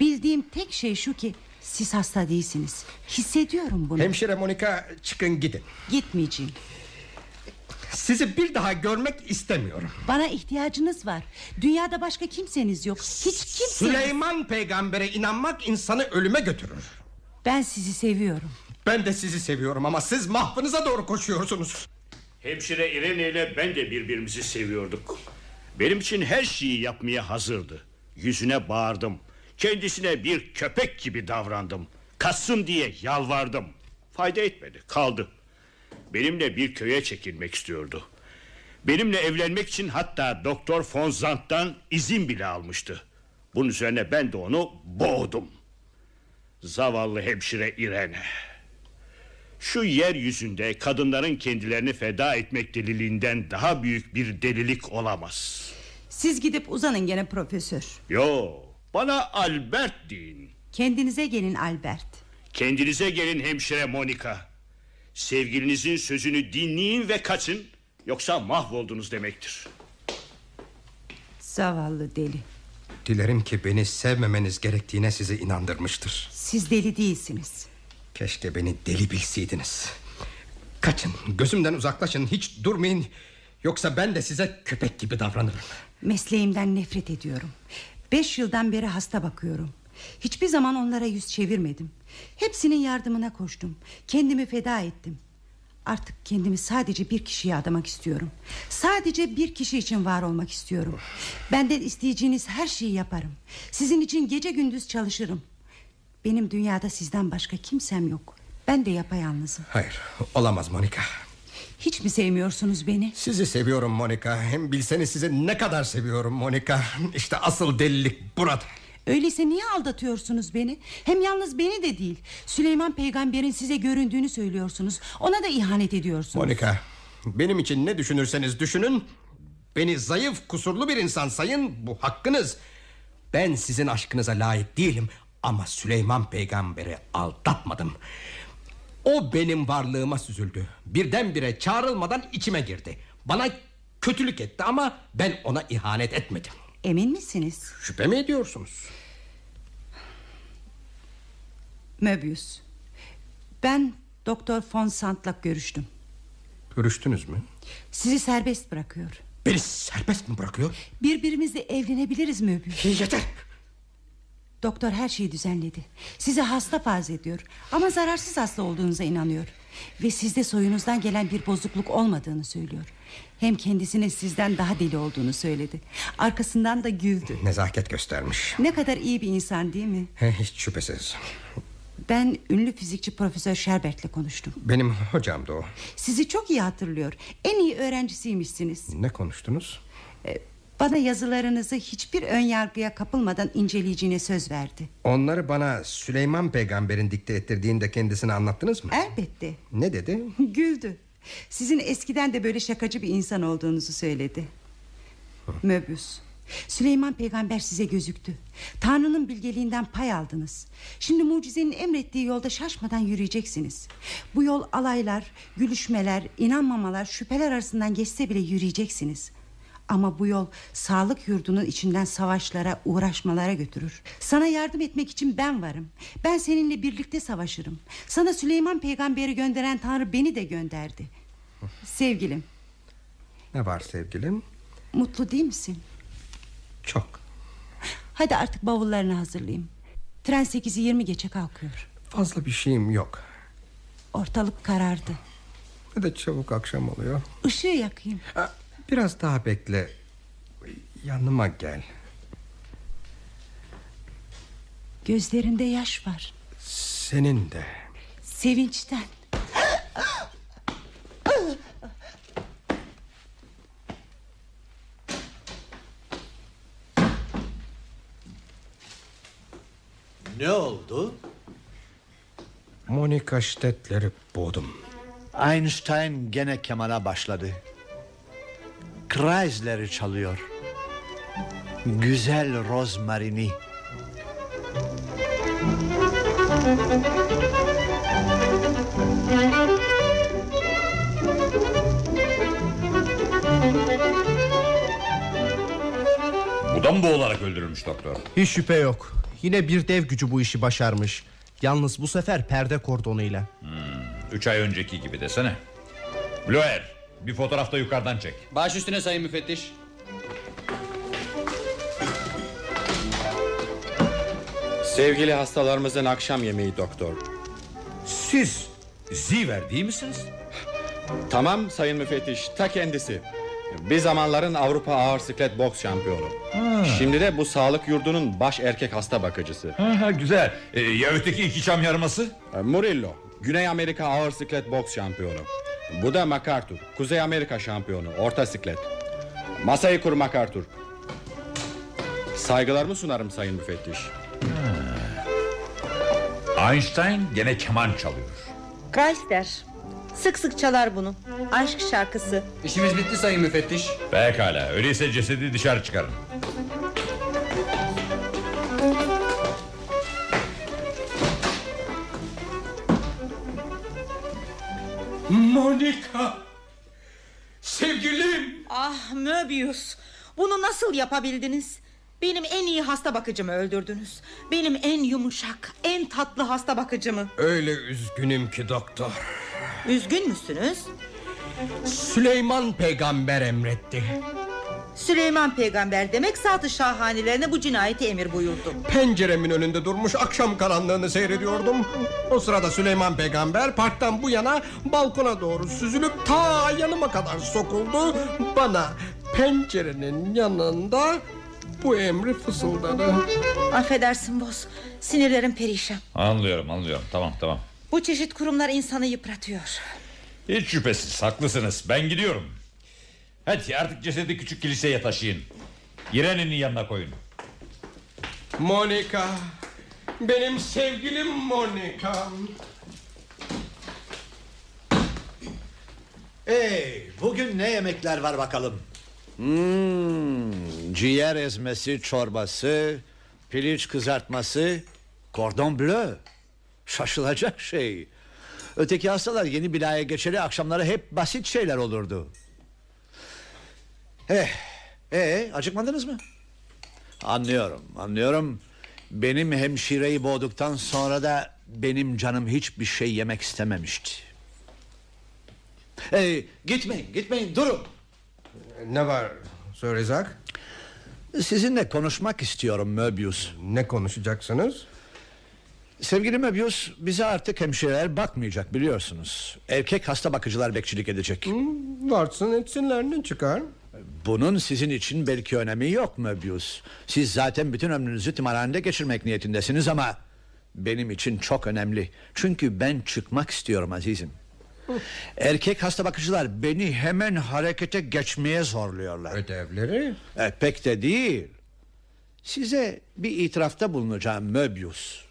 Bildiğim tek şey şu ki siz hasta değilsiniz. Hissediyorum bunu. Hemşire Monika çıkın gidin. Gitmeyeceğim. Sizi bir daha görmek istemiyorum. Bana ihtiyacınız var. Dünyada başka kimseniz yok. Hiç kimse. Süleyman peygambere inanmak insanı ölüme götürür. Ben sizi seviyorum. Ben de sizi seviyorum ama siz mahvınıza doğru koşuyorsunuz. Hemşire Irene ile ben de birbirimizi seviyorduk. Benim için her şeyi yapmaya hazırdı. Yüzüne bağırdım. Kendisine bir köpek gibi davrandım. Kaçsın diye yalvardım. Fayda etmedi, kaldı. Benimle bir köye çekilmek istiyordu. Benimle evlenmek için hatta Doktor von Zandt'tan izin bile almıştı. Bunun üzerine ben de onu boğdum. Zavallı hemşire Irene. Şu yeryüzünde kadınların kendilerini feda etmek deliliğinden daha büyük bir delilik olamaz. Siz gidip uzanın gene profesör. Yo, bana Albert deyin. Kendinize gelin Albert. Kendinize gelin hemşire Monika. Sevgilinizin sözünü dinleyin ve kaçın. Yoksa mahvoldunuz demektir. Zavallı deli. Dilerim ki beni sevmemeniz gerektiğine sizi inandırmıştır. Siz deli değilsiniz. Keşke beni deli bilseydiniz. Kaçın, gözümden uzaklaşın, hiç durmayın. Yoksa ben de size köpek gibi davranırım. Mesleğimden nefret ediyorum. Beş yıldan beri hasta bakıyorum. Hiçbir zaman onlara yüz çevirmedim. Hepsinin yardımına koştum. Kendimi feda ettim. Artık kendimi sadece bir kişiye adamak istiyorum. Sadece bir kişi için var olmak istiyorum. Benden isteyeceğiniz her şeyi yaparım. Sizin için gece gündüz çalışırım. Benim dünyada sizden başka kimsem yok. Ben de yapayalnızım. Hayır, olamaz Monika. Hiç mi sevmiyorsunuz beni? Sizi seviyorum Monika. Hem bilseniz sizi ne kadar seviyorum Monika. İşte asıl delilik burada. Öyleyse niye aldatıyorsunuz beni? Hem yalnız beni de değil. Süleyman peygamberin size göründüğünü söylüyorsunuz. Ona da ihanet ediyorsunuz. Monika, benim için ne düşünürseniz düşünün. Beni zayıf, kusurlu bir insan sayın. Bu hakkınız. Ben sizin aşkınıza layık değilim. Ama Süleyman peygamberi aldatmadım. O benim varlığıma süzüldü. Birdenbire çağrılmadan içime girdi. Bana kötülük etti ama ben ona ihanet etmedim. Emin misiniz? Şüphe mi ediyorsunuz? Möbius. Ben Doktor von Sand'la görüştüm. Görüştünüz mü? Sizi serbest bırakıyor. Beni serbest mi bırakıyor? Birbirimizle evlenebiliriz Möbius. Yeter. Doktor her şeyi düzenledi. Sizi hasta farz ediyor. Ama zararsız hasta olduğunuza inanıyor. Ve sizde soyunuzdan gelen bir bozukluk olmadığını söylüyor. Hem kendisinin sizden daha deli olduğunu söyledi. Arkasından da güldü. Nezaket göstermiş. Ne kadar iyi bir insan değil mi? Hiç şüphesiz. Ben ünlü fizikçi Profesör Sherbert'le konuştum. Benim hocamdı o. Sizi çok iyi hatırlıyor. En iyi öğrencisiymişsiniz. Ne konuştunuz? Ee, bana yazılarınızı hiçbir ön yargıya kapılmadan inceleyeceğine söz verdi. Onları bana Süleyman peygamberin dikte ettirdiğinde kendisine anlattınız mı? Elbette. Ne dedi? Güldü. Sizin eskiden de böyle şakacı bir insan olduğunuzu söyledi. Möbius. Süleyman peygamber size gözüktü. Tanrı'nın bilgeliğinden pay aldınız. Şimdi mucizenin emrettiği yolda şaşmadan yürüyeceksiniz. Bu yol alaylar, gülüşmeler, inanmamalar, şüpheler arasından geçse bile yürüyeceksiniz. Ama bu yol sağlık yurdunun içinden savaşlara, uğraşmalara götürür. Sana yardım etmek için ben varım. Ben seninle birlikte savaşırım. Sana Süleyman peygamberi gönderen Tanrı beni de gönderdi. Sevgilim. Ne var sevgilim? Mutlu değil misin? Çok. Hadi artık bavullarını hazırlayayım. Tren 8'i 20 geçe kalkıyor. Fazla bir şeyim yok. Ortalık karardı. Ne de çabuk akşam oluyor. Işığı yakayım. Ha, biraz daha bekle. Yanıma gel. Gözlerinde yaş var. Senin de. Sevinçten. Ne oldu? Monika Stettler'i boğdum. Einstein gene kemana başladı. Kreisler'i çalıyor. Güzel rozmarini. Bu da mı boğularak öldürülmüş doktor? Hiç şüphe yok. Yine bir dev gücü bu işi başarmış. Yalnız bu sefer perde kordonuyla. Üç ay önceki gibi desene. Bloer bir fotoğraf da yukarıdan çek. Baş üstüne sayın müfettiş. Sevgili hastalarımızın akşam yemeği doktor. Siz Ziver değil misiniz? Tamam sayın müfettiş ta kendisi. Bir zamanların Avrupa ağır siklet boks şampiyonu. Şimdi de bu sağlık yurdunun baş erkek hasta bakıcısı. Ha, güzel. Ee, ya öteki iki çam yarması? E, Murillo, Güney Amerika ağır siklet boks şampiyonu. Bu da MacArthur, Kuzey Amerika şampiyonu, orta siklet. Masayı kur MacArthur. Saygılarımı sunarım sayın müfettiş. Einstein gene keman çalıyor. Chrysler sık sık çalar bunu. Aşk şarkısı. İşimiz bitti sayın müfettiş. Pekala öyleyse cesedi dışarı çıkarın. Monika! Sevgilim! Ah Möbius bunu nasıl yapabildiniz? Benim en iyi hasta bakıcımı öldürdünüz. Benim en yumuşak, en tatlı hasta bakıcımı. Öyle üzgünüm ki doktor. Üzgün müsünüz? Süleyman peygamber emretti. Süleyman peygamber demek zatı şahanelerine bu cinayeti emir buyurdu. Penceremin önünde durmuş akşam karanlığını seyrediyordum. O sırada Süleyman peygamber parktan bu yana balkona doğru süzülüp ta yanıma kadar sokuldu. Bana pencerenin yanında bu emri fısıldadı. Affedersin boz. Sinirlerim perişan. Anlıyorum anlıyorum tamam tamam. Bu çeşit kurumlar insanı yıpratıyor. Hiç şüphesiz haklısınız ben gidiyorum. Hadi artık cesedi küçük kiliseye taşıyın. Girenin'in yanına koyun. Monika. Benim sevgilim Monika. Hey, bugün ne yemekler var bakalım? Hmm, ciğer ezmesi çorbası, piliç kızartması, kordon bleu. Şaşılacak şey. Öteki hastalar yeni binaya geçeli akşamları hep basit şeyler olurdu. Eh, ee, acıkmadınız mı? Anlıyorum, anlıyorum. Benim hemşireyi boğduktan sonra da benim canım hiçbir şey yemek istememişti. Hey, gitmeyin, gitmeyin, durun. Ne var Sir Isaac? Sizinle konuşmak istiyorum Möbius. Ne konuşacaksınız? Sevgili Möbius, bize artık hemşireler bakmayacak biliyorsunuz. Erkek hasta bakıcılar bekçilik edecek. Hmm, varsın etsinler ne çıkar? Bunun sizin için belki önemi yok Möbius. Siz zaten bütün ömrünüzü tımarhanede geçirmek niyetindesiniz ama... ...benim için çok önemli. Çünkü ben çıkmak istiyorum azizim. Erkek hasta bakıcılar beni hemen harekete geçmeye zorluyorlar. Ödevleri? E, pek de değil. Size bir itirafta bulunacağım Möbius.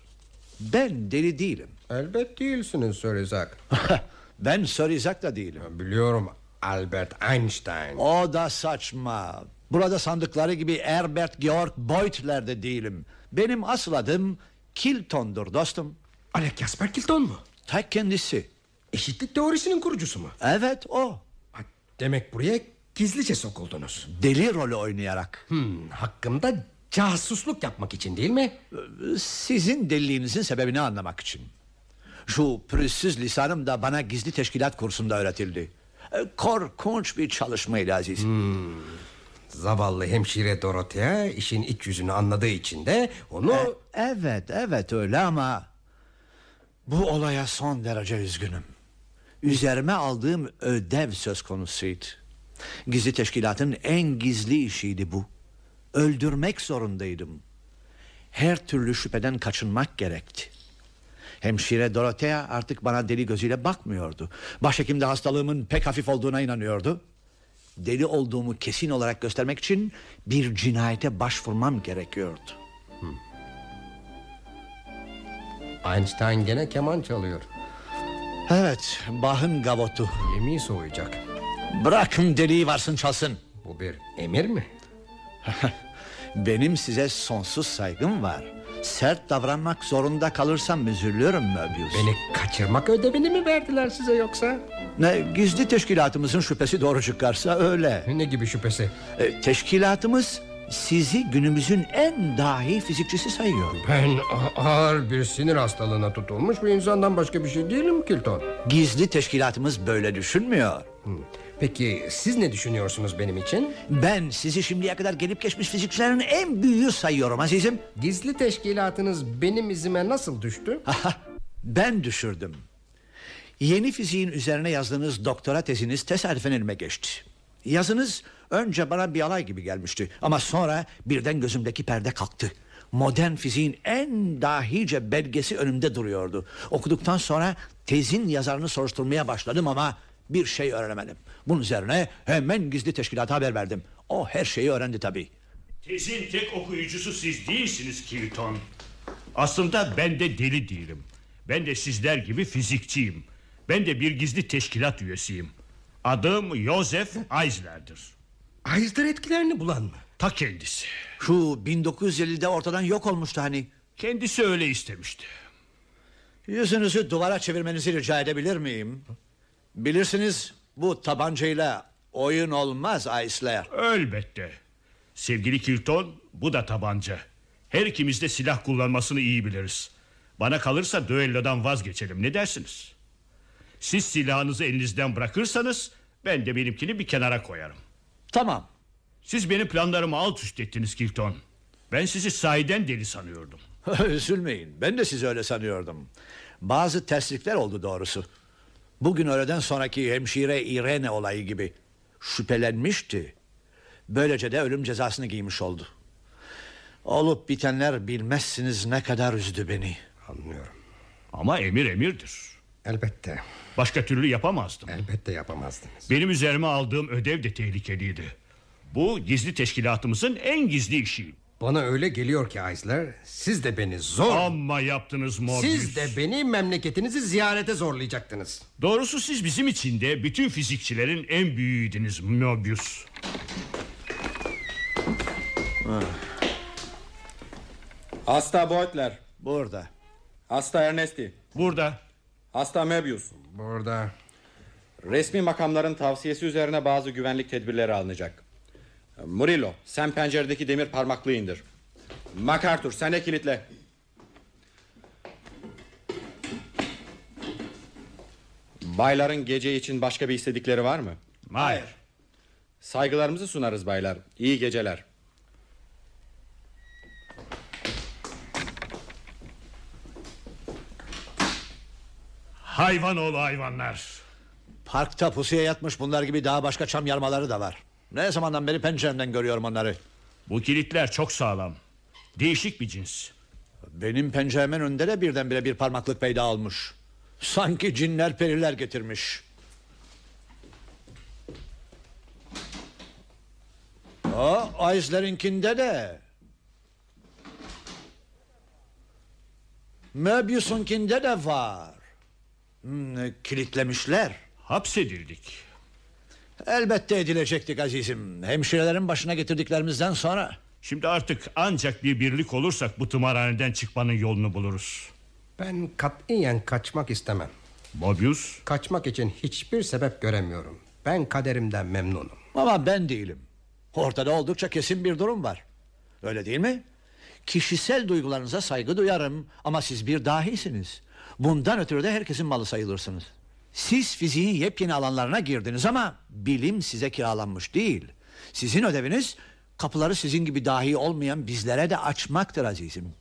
Ben deli değilim. Elbet değilsiniz Sir Isaac. ben Sir Isaac da değilim. Biliyorum Albert Einstein. O da saçma. Burada sandıkları gibi Herbert Georg Beutler de değilim. Benim asıl adım Kilton'dur dostum. Alec Jasper Kilton mu? Ta kendisi. Eşitlik teorisinin kurucusu mu? Evet o. Demek buraya gizlice sokuldunuz. Deli rolü oynayarak. Hmm, hakkımda casusluk yapmak için değil mi? Sizin deliliğinizin sebebini anlamak için. Şu pürüzsüz lisanım da bana gizli teşkilat kursunda öğretildi. E, Korkunç bir çalışmaydı Aziz. Hmm. Zavallı hemşire Dorothea işin iç yüzünü anladığı için de onu... E, evet evet öyle ama... Bu olaya son derece üzgünüm. Üzerime aldığım ödev söz konusuydu. Gizli teşkilatın en gizli işiydi bu. Öldürmek zorundaydım. Her türlü şüpheden kaçınmak gerekti. Hemşire Dorothea artık bana deli gözüyle bakmıyordu. Başhekim de hastalığımın pek hafif olduğuna inanıyordu. Deli olduğumu kesin olarak göstermek için bir cinayete başvurmam gerekiyordu. Einstein gene keman çalıyor. Evet, Bach'ın gavotu. Yemeği soğuyacak. Bırakın deliği varsın çalsın. Bu bir emir mi? Benim size sonsuz saygım var. Sert davranmak zorunda kalırsam üzülüyorum Möbius. Beni kaçırmak ödevini mi verdiler size yoksa? Ne gizli teşkilatımızın şüphesi doğru çıkarsa öyle. Ne gibi şüphesi? E, teşkilatımız sizi günümüzün en dahi fizikçisi sayıyor. Ben ağır bir sinir hastalığına tutulmuş bir insandan başka bir şey değilim Kilton. Gizli teşkilatımız böyle düşünmüyor. Peki siz ne düşünüyorsunuz benim için? Ben sizi şimdiye kadar gelip geçmiş fizikçilerin en büyüğü sayıyorum azizim. Gizli teşkilatınız benim izime nasıl düştü? Ben düşürdüm. Yeni fiziğin üzerine yazdığınız doktora teziniz tesadüfen elime geçti. Yazınız önce bana bir alay gibi gelmişti ama sonra birden gözümdeki perde kalktı. Modern fiziğin en dahice belgesi önümde duruyordu. Okuduktan sonra tezin yazarını soruşturmaya başladım ama bir şey öğrenemedim. Bunun üzerine hemen gizli teşkilata haber verdim. O her şeyi öğrendi tabii. Tezin tek okuyucusu siz değilsiniz Kilton. Aslında ben de deli değilim. Ben de sizler gibi fizikçiyim. Ben de bir gizli teşkilat üyesiyim. Adım Joseph Eisler'dir. Eisler etkilerini bulan mı? Ta kendisi. Şu 1950'de ortadan yok olmuştu hani. Kendisi öyle istemişti. Yüzünüzü duvara çevirmenizi rica edebilir miyim? Bilirsiniz bu tabancayla oyun olmaz Aisler. Elbette. Sevgili Kilton bu da tabanca. Her ikimiz de silah kullanmasını iyi biliriz. Bana kalırsa düellodan vazgeçelim ne dersiniz? Siz silahınızı elinizden bırakırsanız ben de benimkini bir kenara koyarım. Tamam. Siz benim planlarımı alt üst ettiniz Kilton. Ben sizi sahiden deli sanıyordum. Üzülmeyin ben de sizi öyle sanıyordum. Bazı terslikler oldu doğrusu. Bugün öğleden sonraki hemşire Irene olayı gibi. Şüphelenmişti. Böylece de ölüm cezasını giymiş oldu. Olup bitenler bilmezsiniz ne kadar üzdü beni. Anlıyorum. Ama emir emirdir. Elbette. Başka türlü yapamazdım. Elbette yapamazdınız. Benim üzerime aldığım ödev de tehlikeliydi. Bu gizli teşkilatımızın en gizli işi. Bana öyle geliyor ki Eisler siz de beni zor... Amma yaptınız Mobius. Siz de beni memleketinizi ziyarete zorlayacaktınız. Doğrusu siz bizim için de bütün fizikçilerin en büyüğüydünüz Mobius. Hasta Boydler. Burada. Hasta Ernesti. Burada. Hasta Möbius. Burada. Resmi makamların tavsiyesi üzerine bazı güvenlik tedbirleri alınacak. Murillo sen penceredeki demir parmaklığı indir. MacArthur sen de kilitle. Bayların gece için başka bir istedikleri var mı? Hayır. Saygılarımızı sunarız baylar. İyi geceler. Hayvan oğlu hayvanlar. Parkta pusuya yatmış bunlar gibi daha başka çam yarmaları da var. Ne zamandan beri penceremden görüyorum onları. Bu kilitler çok sağlam. Değişik bir cins. Benim penceremin önünde de birdenbire bir parmaklık peyda olmuş. Sanki cinler periler getirmiş. O Ayslerinkinde de. Möbius'unkinde de var. Hmm, kilitlemişler. Hapsedildik. Elbette edilecektik azizim. Hemşirelerin başına getirdiklerimizden sonra. Şimdi artık ancak bir birlik olursak bu tımarhaneden çıkmanın yolunu buluruz. Ben katiyen kaçmak istemem. Mobius? Kaçmak için hiçbir sebep göremiyorum. Ben kaderimden memnunum. Ama ben değilim. Ortada oldukça kesin bir durum var. Öyle değil mi? Kişisel duygularınıza saygı duyarım ama siz bir dahisiniz. Bundan ötürü de herkesin malı sayılırsınız. Siz fiziğin yepyeni alanlarına girdiniz ama bilim size kiralanmış değil. Sizin ödeviniz kapıları sizin gibi dahi olmayan bizlere de açmaktır azizim.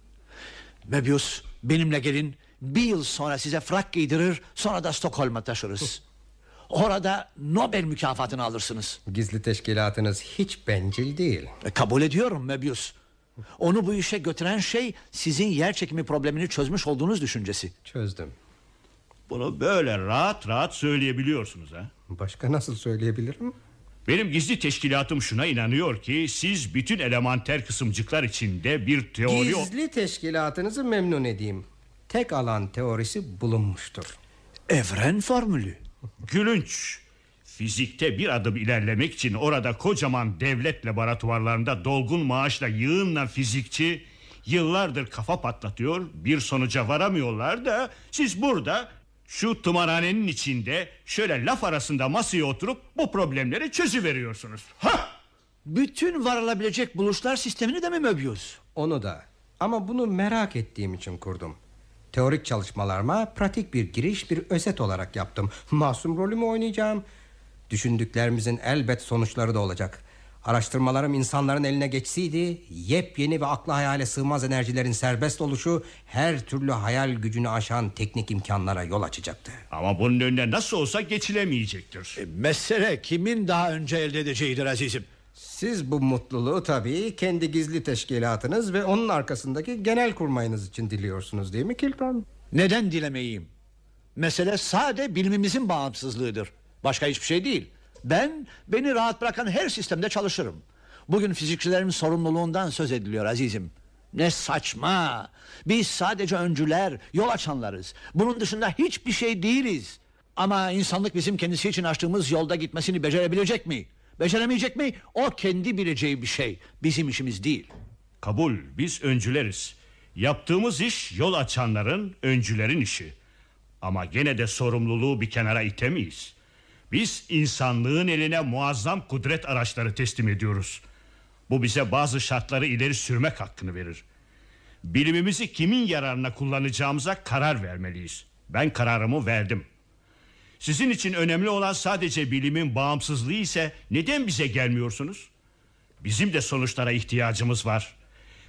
Möbius benimle gelin bir yıl sonra size frak giydirir sonra da Stockholm'a taşırız. Orada Nobel mükafatını alırsınız. Gizli teşkilatınız hiç bencil değil. E, kabul ediyorum Möbius. Onu bu işe götüren şey sizin yer çekimi problemini çözmüş olduğunuz düşüncesi. Çözdüm. Bunu böyle rahat rahat söyleyebiliyorsunuz ha? Başka nasıl söyleyebilirim? Benim gizli teşkilatım şuna inanıyor ki siz bütün elementer kısımcıklar içinde bir teori... Gizli teşkilatınızı memnun edeyim. tek alan teorisi bulunmuştur. Evren formülü. Gülünç. Fizikte bir adım ilerlemek için orada kocaman devlet laboratuvarlarında dolgun maaşla yığınla fizikçi yıllardır kafa patlatıyor bir sonuca varamıyorlar da siz burada şu tımarhanenin içinde şöyle laf arasında masaya oturup bu problemleri çözüveriyorsunuz. Ha! Bütün varılabilecek buluşlar sistemini de mi Möbius? Onu da. Ama bunu merak ettiğim için kurdum. Teorik çalışmalarıma pratik bir giriş bir özet olarak yaptım. Masum rolümü oynayacağım. Düşündüklerimizin elbet sonuçları da olacak. Araştırmalarım insanların eline geçseydi yepyeni ve akla hayale sığmaz enerjilerin serbest oluşu her türlü hayal gücünü aşan teknik imkanlara yol açacaktı. Ama bunun önüne nasıl olsa geçilemeyecektir. E, mesele kimin daha önce elde edeceğidir azizim. Siz bu mutluluğu tabii kendi gizli teşkilatınız ve onun arkasındaki genel kurmayınız için diliyorsunuz değil mi Kilton? Neden dilemeyeyim? Mesele sade bilimimizin bağımsızlığıdır. Başka hiçbir şey değil. Ben beni rahat bırakan her sistemde çalışırım. Bugün fizikçilerin sorumluluğundan söz ediliyor azizim. Ne saçma. Biz sadece öncüler, yol açanlarız. Bunun dışında hiçbir şey değiliz. Ama insanlık bizim kendisi için açtığımız yolda gitmesini becerebilecek mi? Beceremeyecek mi? O kendi bileceği bir şey. Bizim işimiz değil. Kabul biz öncüleriz. Yaptığımız iş yol açanların, öncülerin işi. Ama gene de sorumluluğu bir kenara itemeyiz. Biz insanlığın eline muazzam kudret araçları teslim ediyoruz. Bu bize bazı şartları ileri sürmek hakkını verir. Bilimimizi kimin yararına kullanacağımıza karar vermeliyiz. Ben kararımı verdim. Sizin için önemli olan sadece bilimin bağımsızlığı ise neden bize gelmiyorsunuz? Bizim de sonuçlara ihtiyacımız var.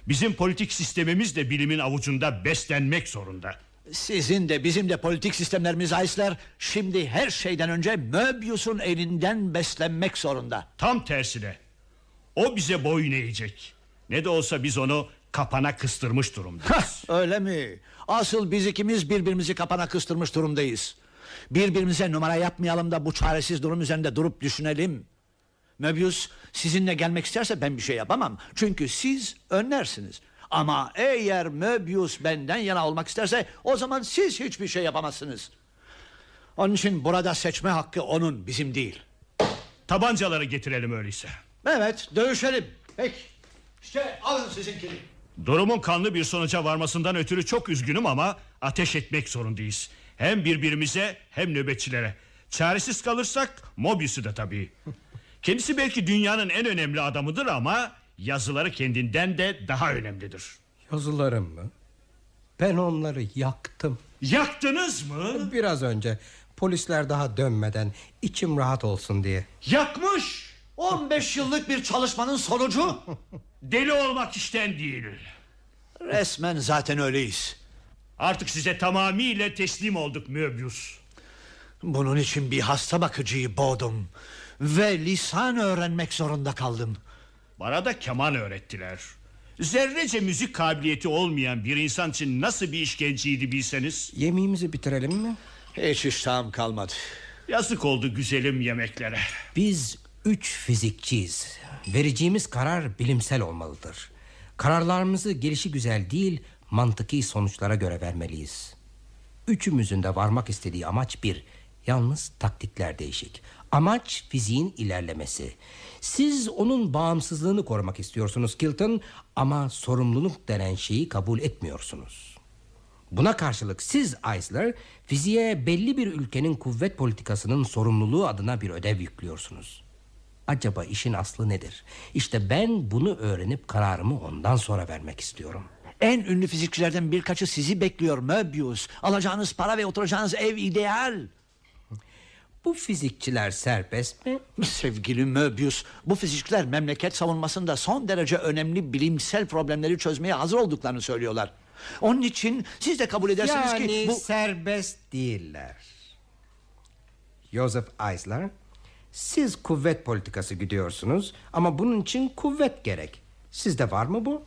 Bizim politik sistemimiz de bilimin avucunda beslenmek zorunda. Sizin de bizim de politik sistemlerimiz Eisler şimdi her şeyden önce Möbius'un elinden beslenmek zorunda. Tam tersine. O bize boyun eğecek. Ne de olsa biz onu kapana kıstırmış durumdayız. Öyle mi? Asıl biz ikimiz birbirimizi kapana kıstırmış durumdayız. Birbirimize numara yapmayalım da bu çaresiz durum üzerinde durup düşünelim. Möbius sizinle gelmek isterse ben bir şey yapamam. Çünkü siz önlersiniz. Ama eğer Möbius benden yana olmak isterse o zaman siz hiçbir şey yapamazsınız. Onun için burada seçme hakkı onun bizim değil. Tabancaları getirelim öyleyse. Evet dövüşelim. Peki. İşte alın sizinkini. Durumun kanlı bir sonuca varmasından ötürü çok üzgünüm ama ateş etmek zorundayız. Hem birbirimize hem nöbetçilere. Çaresiz kalırsak Mobius'u da tabii. Kendisi belki dünyanın en önemli adamıdır ama yazıları kendinden de daha önemlidir. Yazılarım mı? Ben onları yaktım. Yaktınız mı? Biraz önce polisler daha dönmeden içim rahat olsun diye. Yakmış. 15 yıllık bir çalışmanın sonucu. Deli olmak işten değil. Resmen zaten öyleyiz. Artık size tamamıyla teslim olduk Möbius. Bunun için bir hasta bakıcıyı boğdum. Ve lisan öğrenmek zorunda kaldım. Bana da keman öğrettiler. Zerrece müzik kabiliyeti olmayan bir insan için nasıl bir işkenceydi bilseniz. Yemeğimizi bitirelim mi? Hiç iştahım kalmadı. Yazık oldu güzelim yemeklere. Biz üç fizikçiyiz. Vereceğimiz karar bilimsel olmalıdır. Kararlarımızı gelişi güzel değil, mantıki sonuçlara göre vermeliyiz. Üçümüzün de varmak istediği amaç bir. Yalnız taktikler değişik. Amaç fiziğin ilerlemesi. Siz onun bağımsızlığını korumak istiyorsunuz Kilton ama sorumluluk denen şeyi kabul etmiyorsunuz. Buna karşılık siz Eisler fiziğe belli bir ülkenin kuvvet politikasının sorumluluğu adına bir ödev yüklüyorsunuz. Acaba işin aslı nedir? İşte ben bunu öğrenip kararımı ondan sonra vermek istiyorum. En ünlü fizikçilerden birkaçı sizi bekliyor Möbius. Alacağınız para ve oturacağınız ev ideal. Bu fizikçiler serbest mi? Sevgili Möbius, bu fizikçiler memleket savunmasında son derece önemli bilimsel problemleri çözmeye hazır olduklarını söylüyorlar. Onun için siz de kabul edersiniz yani ki bu... serbest değiller. Joseph Eisler, siz kuvvet politikası gidiyorsunuz ama bunun için kuvvet gerek. Sizde var mı bu?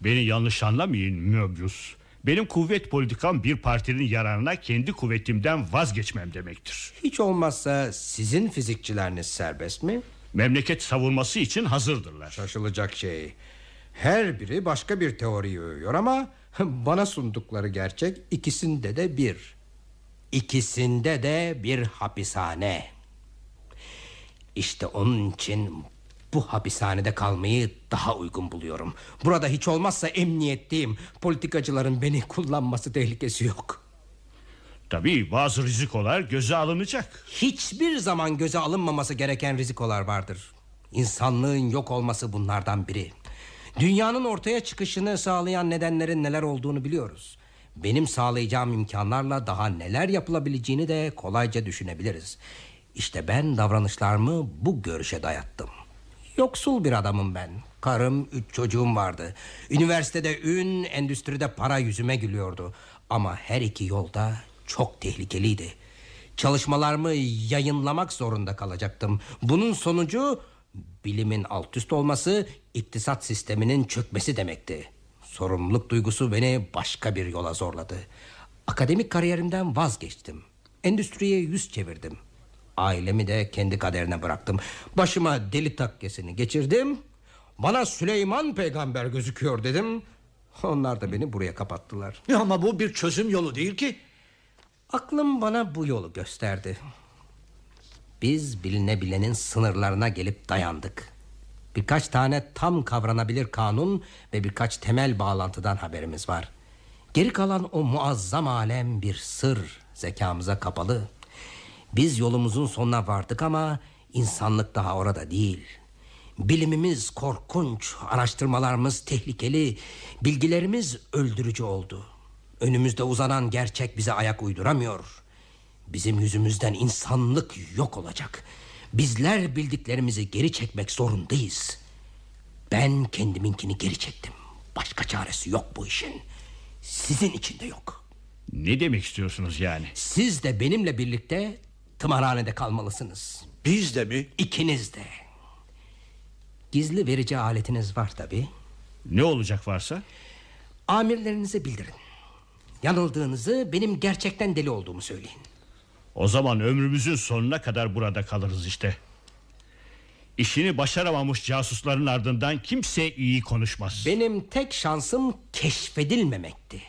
Beni yanlış anlamayın Möbius. Benim kuvvet politikam bir partinin yararına kendi kuvvetimden vazgeçmem demektir. Hiç olmazsa sizin fizikçileriniz serbest mi? Memleket savunması için hazırdırlar. Şaşılacak şey. Her biri başka bir teoriyi övüyor ama bana sundukları gerçek ikisinde de bir. İkisinde de bir hapishane. İşte onun için bu hapishanede kalmayı daha uygun buluyorum. Burada hiç olmazsa emniyetteyim. Politikacıların beni kullanması tehlikesi yok. Tabii bazı rizikolar göze alınacak. Hiçbir zaman göze alınmaması gereken rizikolar vardır. İnsanlığın yok olması bunlardan biri. Dünyanın ortaya çıkışını sağlayan nedenlerin neler olduğunu biliyoruz. Benim sağlayacağım imkanlarla daha neler yapılabileceğini de kolayca düşünebiliriz. İşte ben davranışlarımı bu görüşe dayattım. Yoksul bir adamım ben. Karım, üç çocuğum vardı. Üniversitede ün, endüstride para yüzüme gülüyordu. Ama her iki yolda çok tehlikeliydi. Çalışmalarımı yayınlamak zorunda kalacaktım. Bunun sonucu bilimin alt üst olması, iktisat sisteminin çökmesi demekti. Sorumluluk duygusu beni başka bir yola zorladı. Akademik kariyerimden vazgeçtim. Endüstriye yüz çevirdim. Ailemi de kendi kaderine bıraktım. Başıma deli takkesini geçirdim. Bana Süleyman peygamber gözüküyor dedim. Onlar da beni buraya kapattılar. Ama bu bir çözüm yolu değil ki. Aklım bana bu yolu gösterdi. Biz bilinebilenin sınırlarına gelip dayandık. Birkaç tane tam kavranabilir kanun ve birkaç temel bağlantıdan haberimiz var. Geri kalan o muazzam alem bir sır zekamıza kapalı. Biz yolumuzun sonuna vardık ama insanlık daha orada değil. Bilimimiz korkunç, araştırmalarımız tehlikeli, bilgilerimiz öldürücü oldu. Önümüzde uzanan gerçek bize ayak uyduramıyor. Bizim yüzümüzden insanlık yok olacak. Bizler bildiklerimizi geri çekmek zorundayız. Ben kendiminkini geri çektim. Başka çaresi yok bu işin. Sizin için de yok. Ne demek istiyorsunuz yani? Siz de benimle birlikte tımarhanede kalmalısınız. Biz de mi? İkiniz de. Gizli verici aletiniz var tabi. Ne olacak varsa? Amirlerinize bildirin. Yanıldığınızı benim gerçekten deli olduğumu söyleyin. O zaman ömrümüzün sonuna kadar burada kalırız işte. İşini başaramamış casusların ardından kimse iyi konuşmaz. Benim tek şansım keşfedilmemekti.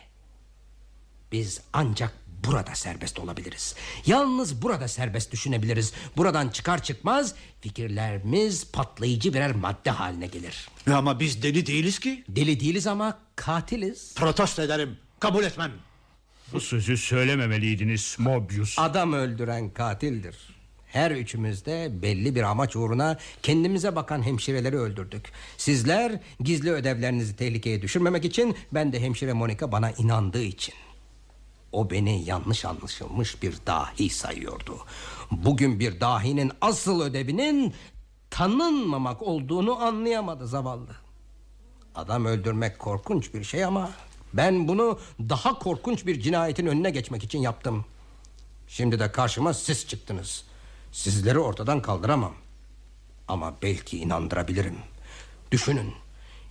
Biz ancak burada serbest olabiliriz. Yalnız burada serbest düşünebiliriz. Buradan çıkar çıkmaz fikirlerimiz patlayıcı birer madde haline gelir. Ama biz deli değiliz ki. Deli değiliz ama katiliz. Protesto ederim. Kabul etmem. Bu sözü söylememeliydiniz Mobius. Adam öldüren katildir. Her üçümüz de belli bir amaç uğruna kendimize bakan hemşireleri öldürdük. Sizler gizli ödevlerinizi tehlikeye düşürmemek için ben de hemşire Monica bana inandığı için. O beni yanlış anlaşılmış bir dahi sayıyordu. Bugün bir dahinin asıl ödevinin tanınmamak olduğunu anlayamadı zavallı. Adam öldürmek korkunç bir şey ama ben bunu daha korkunç bir cinayetin önüne geçmek için yaptım. Şimdi de karşıma siz çıktınız. Sizleri ortadan kaldıramam. Ama belki inandırabilirim. Düşünün.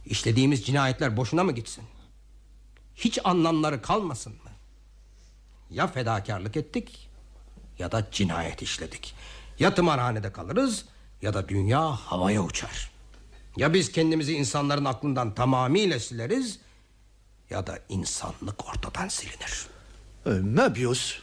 İşlediğimiz cinayetler boşuna mı gitsin? Hiç anlamları kalmasın mı? Ya fedakarlık ettik ya da cinayet işledik. Ya tımarhanede kalırız ya da dünya havaya uçar. Ya biz kendimizi insanların aklından tamamıyla sileriz ya da insanlık ortadan silinir. Ee, Möbius.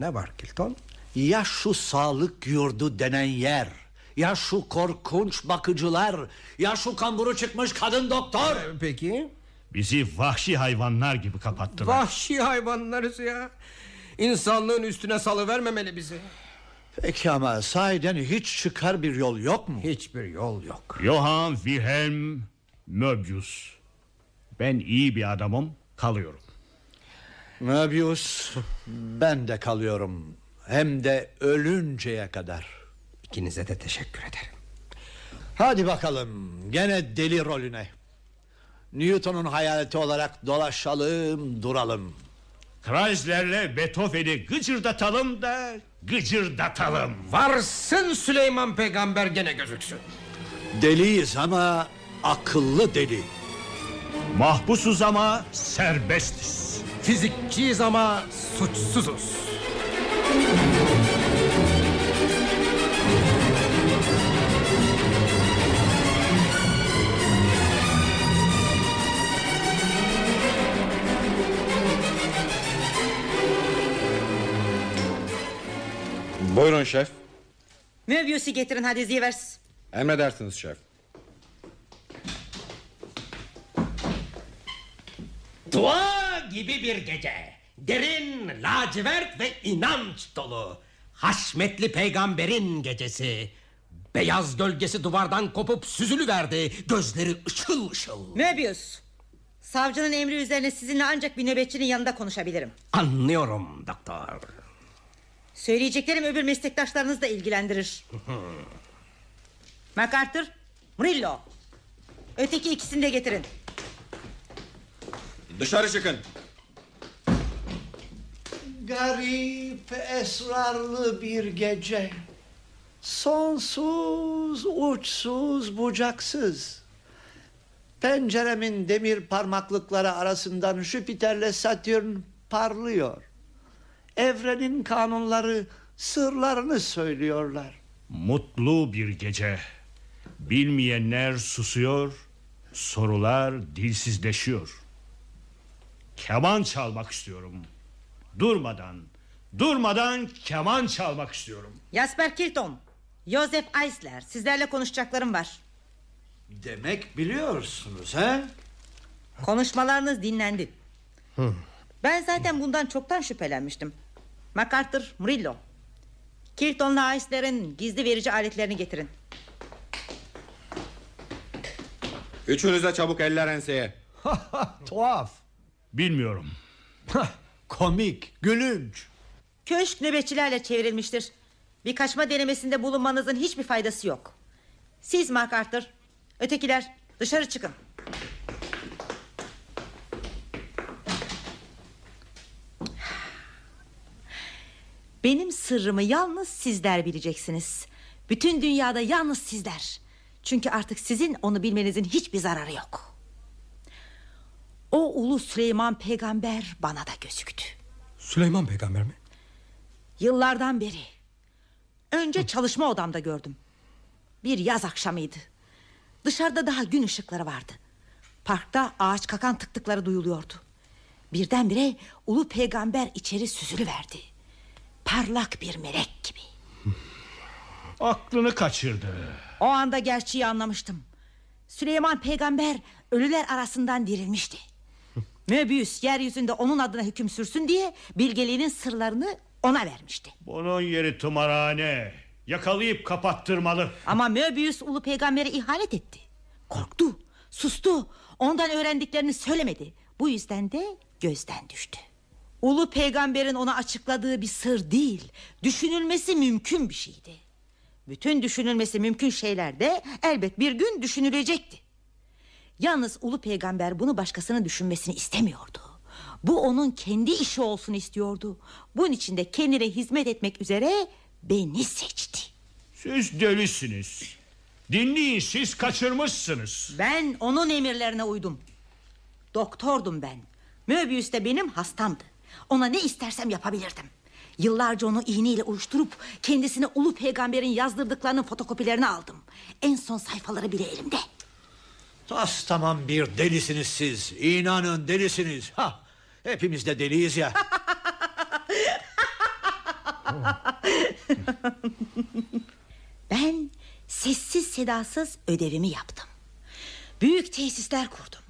Ne var Kilton? Ya şu sağlık yurdu denen yer. Ya şu korkunç bakıcılar. Ya şu kamburu çıkmış kadın doktor. Peki. Bizi vahşi hayvanlar gibi kapattılar. Vahşi hayvanlarız ya. İnsanlığın üstüne salıvermemeli bizi. Peki ama sahiden hiç çıkar bir yol yok mu? Hiçbir yol yok. Johann Wilhelm Möbius. Ben iyi bir adamım, kalıyorum. Möbius, ben de kalıyorum. Hem de ölünceye kadar. İkinize de teşekkür ederim. Hadi bakalım gene deli rolüne. Newton'un hayaleti olarak dolaşalım duralım. Kreisler'le Beethoven'i gıcırdatalım da gıcırdatalım. Varsın Süleyman peygamber gene gözüksün. Deliyiz ama akıllı deli. Mahpusuz ama serbestiz. Fizikçiyiz ama suçsuzuz. Buyurun şef. Möbius'u getirin hadi Zivers. Emredersiniz şef. Dua gibi bir gece. Derin, lacivert ve inanç dolu. Haşmetli peygamberin gecesi. Beyaz gölgesi duvardan kopup süzülüverdi. Gözleri ışıl ışıl. Möbius. Savcının emri üzerine sizinle ancak bir nöbetçinin yanında konuşabilirim. Anlıyorum doktor. Söyleyeceklerim öbür meslektaşlarınızı da ilgilendirir. MacArthur, Murillo. Öteki ikisini de getirin. Dışarı çıkın. Garip, esrarlı bir gece. Sonsuz, uçsuz, bucaksız. Penceremin demir parmaklıkları arasından Jüpiter'le Satürn parlıyor. Evrenin kanunları sırlarını söylüyorlar. Mutlu bir gece. Bilmeyenler susuyor, sorular dilsizleşiyor. Keman çalmak istiyorum. Durmadan, durmadan keman çalmak istiyorum. Jasper Kilton, Joseph Eisler. Sizlerle konuşacaklarım var. Demek biliyorsunuz he? Konuşmalarınız dinlendi. Ben zaten bundan çoktan şüphelenmiştim. MacArthur, Murillo. Kilton'la Eisler'in gizli verici aletlerini getirin. Üçünüz de çabuk eller enseye. Tuhaf. Bilmiyorum. Komik, gülünç. Köşk nöbetçilerle çevrilmiştir. Bir kaçma denemesinde bulunmanızın hiçbir faydası yok. Siz MacArthur, ötekiler dışarı çıkın. Benim sırrımı yalnız sizler bileceksiniz. Bütün dünyada yalnız sizler. Çünkü artık sizin onu bilmenizin hiçbir zararı yok. O ulu Süleyman peygamber bana da gözüktü. Süleyman peygamber mi? Yıllardan beri. Önce çalışma odamda gördüm. Bir yaz akşamıydı. Dışarıda daha gün ışıkları vardı. Parkta ağaç kakan tıktıkları duyuluyordu. Birdenbire ulu peygamber içeri süzülüverdi. Parlak bir melek gibi. Aklını kaçırdı. O anda gerçeği anlamıştım. Süleyman peygamber ölüler arasından dirilmişti. Möbius yeryüzünde onun adına hüküm sürsün diye bilgeliğinin sırlarını ona vermişti. Bunun yeri tımarhane. Yakalayıp kapattırmalı. Ama Möbius ulu peygambere ihanet etti. Korktu, sustu. Ondan öğrendiklerini söylemedi. Bu yüzden de gözden düştü. Ulu peygamberin ona açıkladığı bir sır değil, düşünülmesi mümkün bir şeydi. Bütün düşünülmesi mümkün şeyler de elbet bir gün düşünülecekti. Yalnız ulu peygamber bunu başkasının düşünmesini istemiyordu. Bu onun kendi işi olsun istiyordu. Bunun için de kendine hizmet etmek üzere beni seçti. Siz delisiniz. Dinleyin siz kaçırmışsınız. Ben onun emirlerine uydum. Doktordum ben. Möbius de benim hastamdı. Ona ne istersem yapabilirdim. Yıllarca onu iğneyle uyuşturup kendisine ulu peygamberin yazdırdıklarının fotokopilerini aldım. En son sayfaları bile elimde. Tas tamam bir delisiniz siz. İnanın delisiniz. Ha, hepimiz de deliyiz ya. Ben sessiz sedasız ödevimi yaptım. Büyük tesisler kurdum.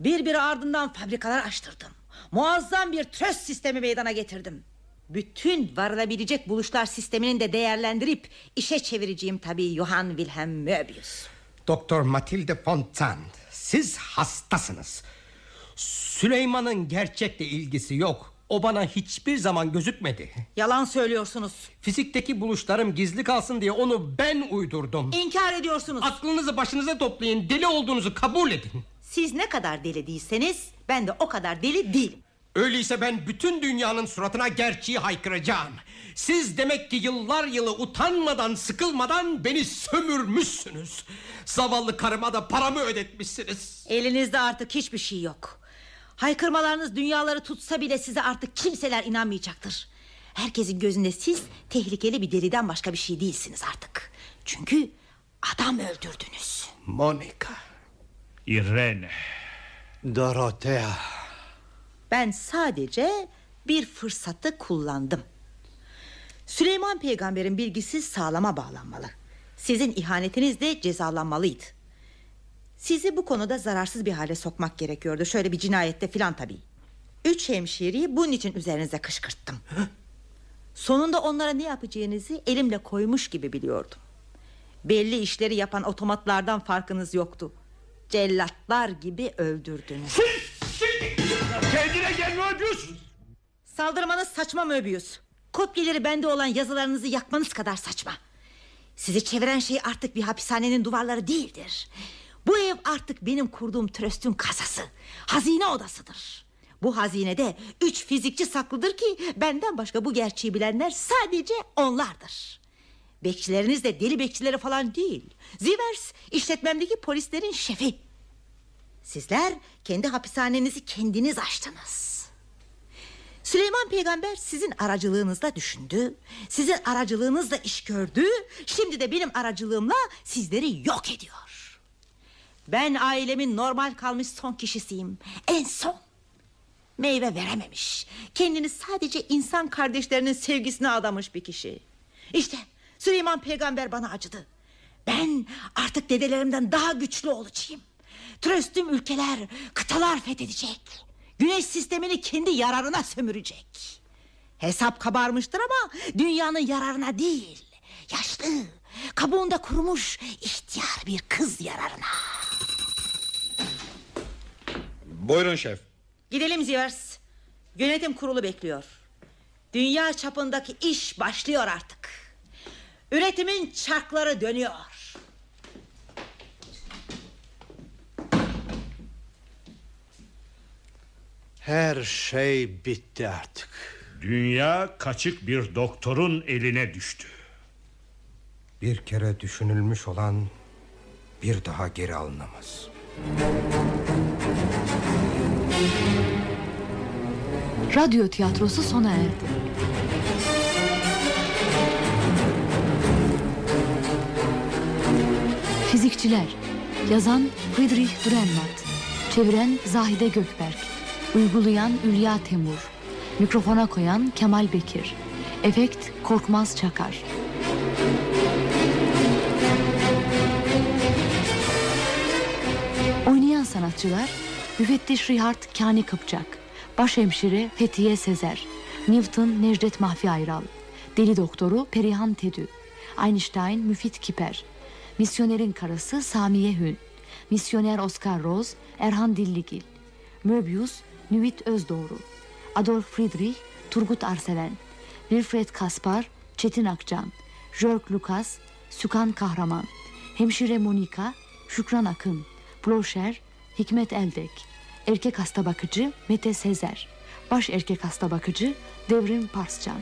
Birbiri ardından fabrikalar açtırdım. Muazzam bir tröst sistemi meydana getirdim. Bütün varılabilecek buluşlar sistemini de değerlendirip işe çevireceğim tabii Johann Wilhelm Möbius. Doktor Matilde Fontaine siz hastasınız. Süleyman'ın gerçekle ilgisi yok. O bana hiçbir zaman gözükmedi. Yalan söylüyorsunuz. Fizikteki buluşlarım gizli kalsın diye onu ben uydurdum. İnkar ediyorsunuz. Aklınızı başınıza toplayın. Deli olduğunuzu kabul edin. Siz ne kadar deli değilseniz ben de o kadar deli değilim. Öyleyse ben bütün dünyanın suratına gerçeği haykıracağım. Siz demek ki yıllar yılı utanmadan sıkılmadan beni sömürmüşsünüz. Zavallı karıma da paramı ödetmişsiniz. Elinizde artık hiçbir şey yok. Haykırmalarınız dünyaları tutsa bile size artık kimseler inanmayacaktır. Herkesin gözünde siz tehlikeli bir deliden başka bir şey değilsiniz artık. Çünkü adam öldürdünüz. Monica. Irene. Dorothea. Ben sadece bir fırsatı kullandım. Süleyman peygamberin bilgisi sağlama bağlanmalı. Sizin ihanetiniz de cezalanmalıydı. Sizi bu konuda zararsız bir hale sokmak gerekiyordu. Şöyle bir cinayette filan tabii. Üç hemşireyi bunun için üzerinize kışkırttım. Sonunda onlara ne yapacağınızı elimle koymuş gibi biliyordum. Belli işleri yapan otomatlardan farkınız yoktu. Cellatlar gibi öldürdünüz. Kendine gel Möbius. Saldırmanız saçma Möbius. Kopyaları bende olan yazılarınızı yakmanız kadar saçma. Sizi çeviren şey artık bir hapishanenin duvarları değildir. Bu ev artık benim kurduğum tröstün kasası. Hazine odasıdır. Bu hazinede üç fizikçi saklıdır ki... ...benden başka bu gerçeği bilenler sadece onlardır. Bekçileriniz de deli bekçileri falan değil. Zivers işletmemdeki polislerin şefi. Sizler kendi hapishanenizi kendiniz açtınız. Süleyman peygamber sizin aracılığınızla düşündü. Sizin aracılığınızla iş gördü. Şimdi de benim aracılığımla sizleri yok ediyor. Ben ailemin normal kalmış son kişisiyim. En son. Meyve verememiş. Kendini sadece insan kardeşlerinin sevgisine adamış bir kişi. İşte Süleyman peygamber bana acıdı. Ben artık dedelerimden daha güçlü olacağım. Tröstüm ülkeler, kıtalar fethedecek. Güneş sistemini kendi yararına sömürecek. Hesap kabarmıştır ama dünyanın yararına değil. Yaşlı, kabuğunda kurumuş ihtiyar bir kız yararına. Buyurun şef. Gidelim Zivers. Yönetim kurulu bekliyor. Dünya çapındaki iş başlıyor artık. Üretimin çarkları dönüyor. Her şey bitti artık. Dünya kaçık bir doktorun eline düştü. Bir kere düşünülmüş olan bir daha geri alınamaz. Radyo tiyatrosu sona erdi. Fizikçiler Yazan Friedrich Dürrenmatt Çeviren Zahide Gökberk Uygulayan Ülya Temur. Mikrofona koyan Kemal Bekir. Efekt Korkmaz Çakar. Oynayan sanatçılar Müfettiş Rihat Kani Kıpçak Başhemşire Fethiye Sezer Newton Necdet Mahfi Ayral Deli Doktoru Perihan Tedü Einstein Müfit Kiper Misyonerin karısı Samiye Hün Misyoner Oscar Roz Erhan Dilligil Möbius Nüvit Özdoğru Adolf Friedrich Turgut Arseven Wilfred Kaspar Çetin Akcan Jörg Lucas Sükan Kahraman Hemşire Monika Şükran Akın Bloşer Hikmet Eldek Erkek hasta bakıcı Mete Sezer Baş erkek hasta bakıcı Devrim Parscan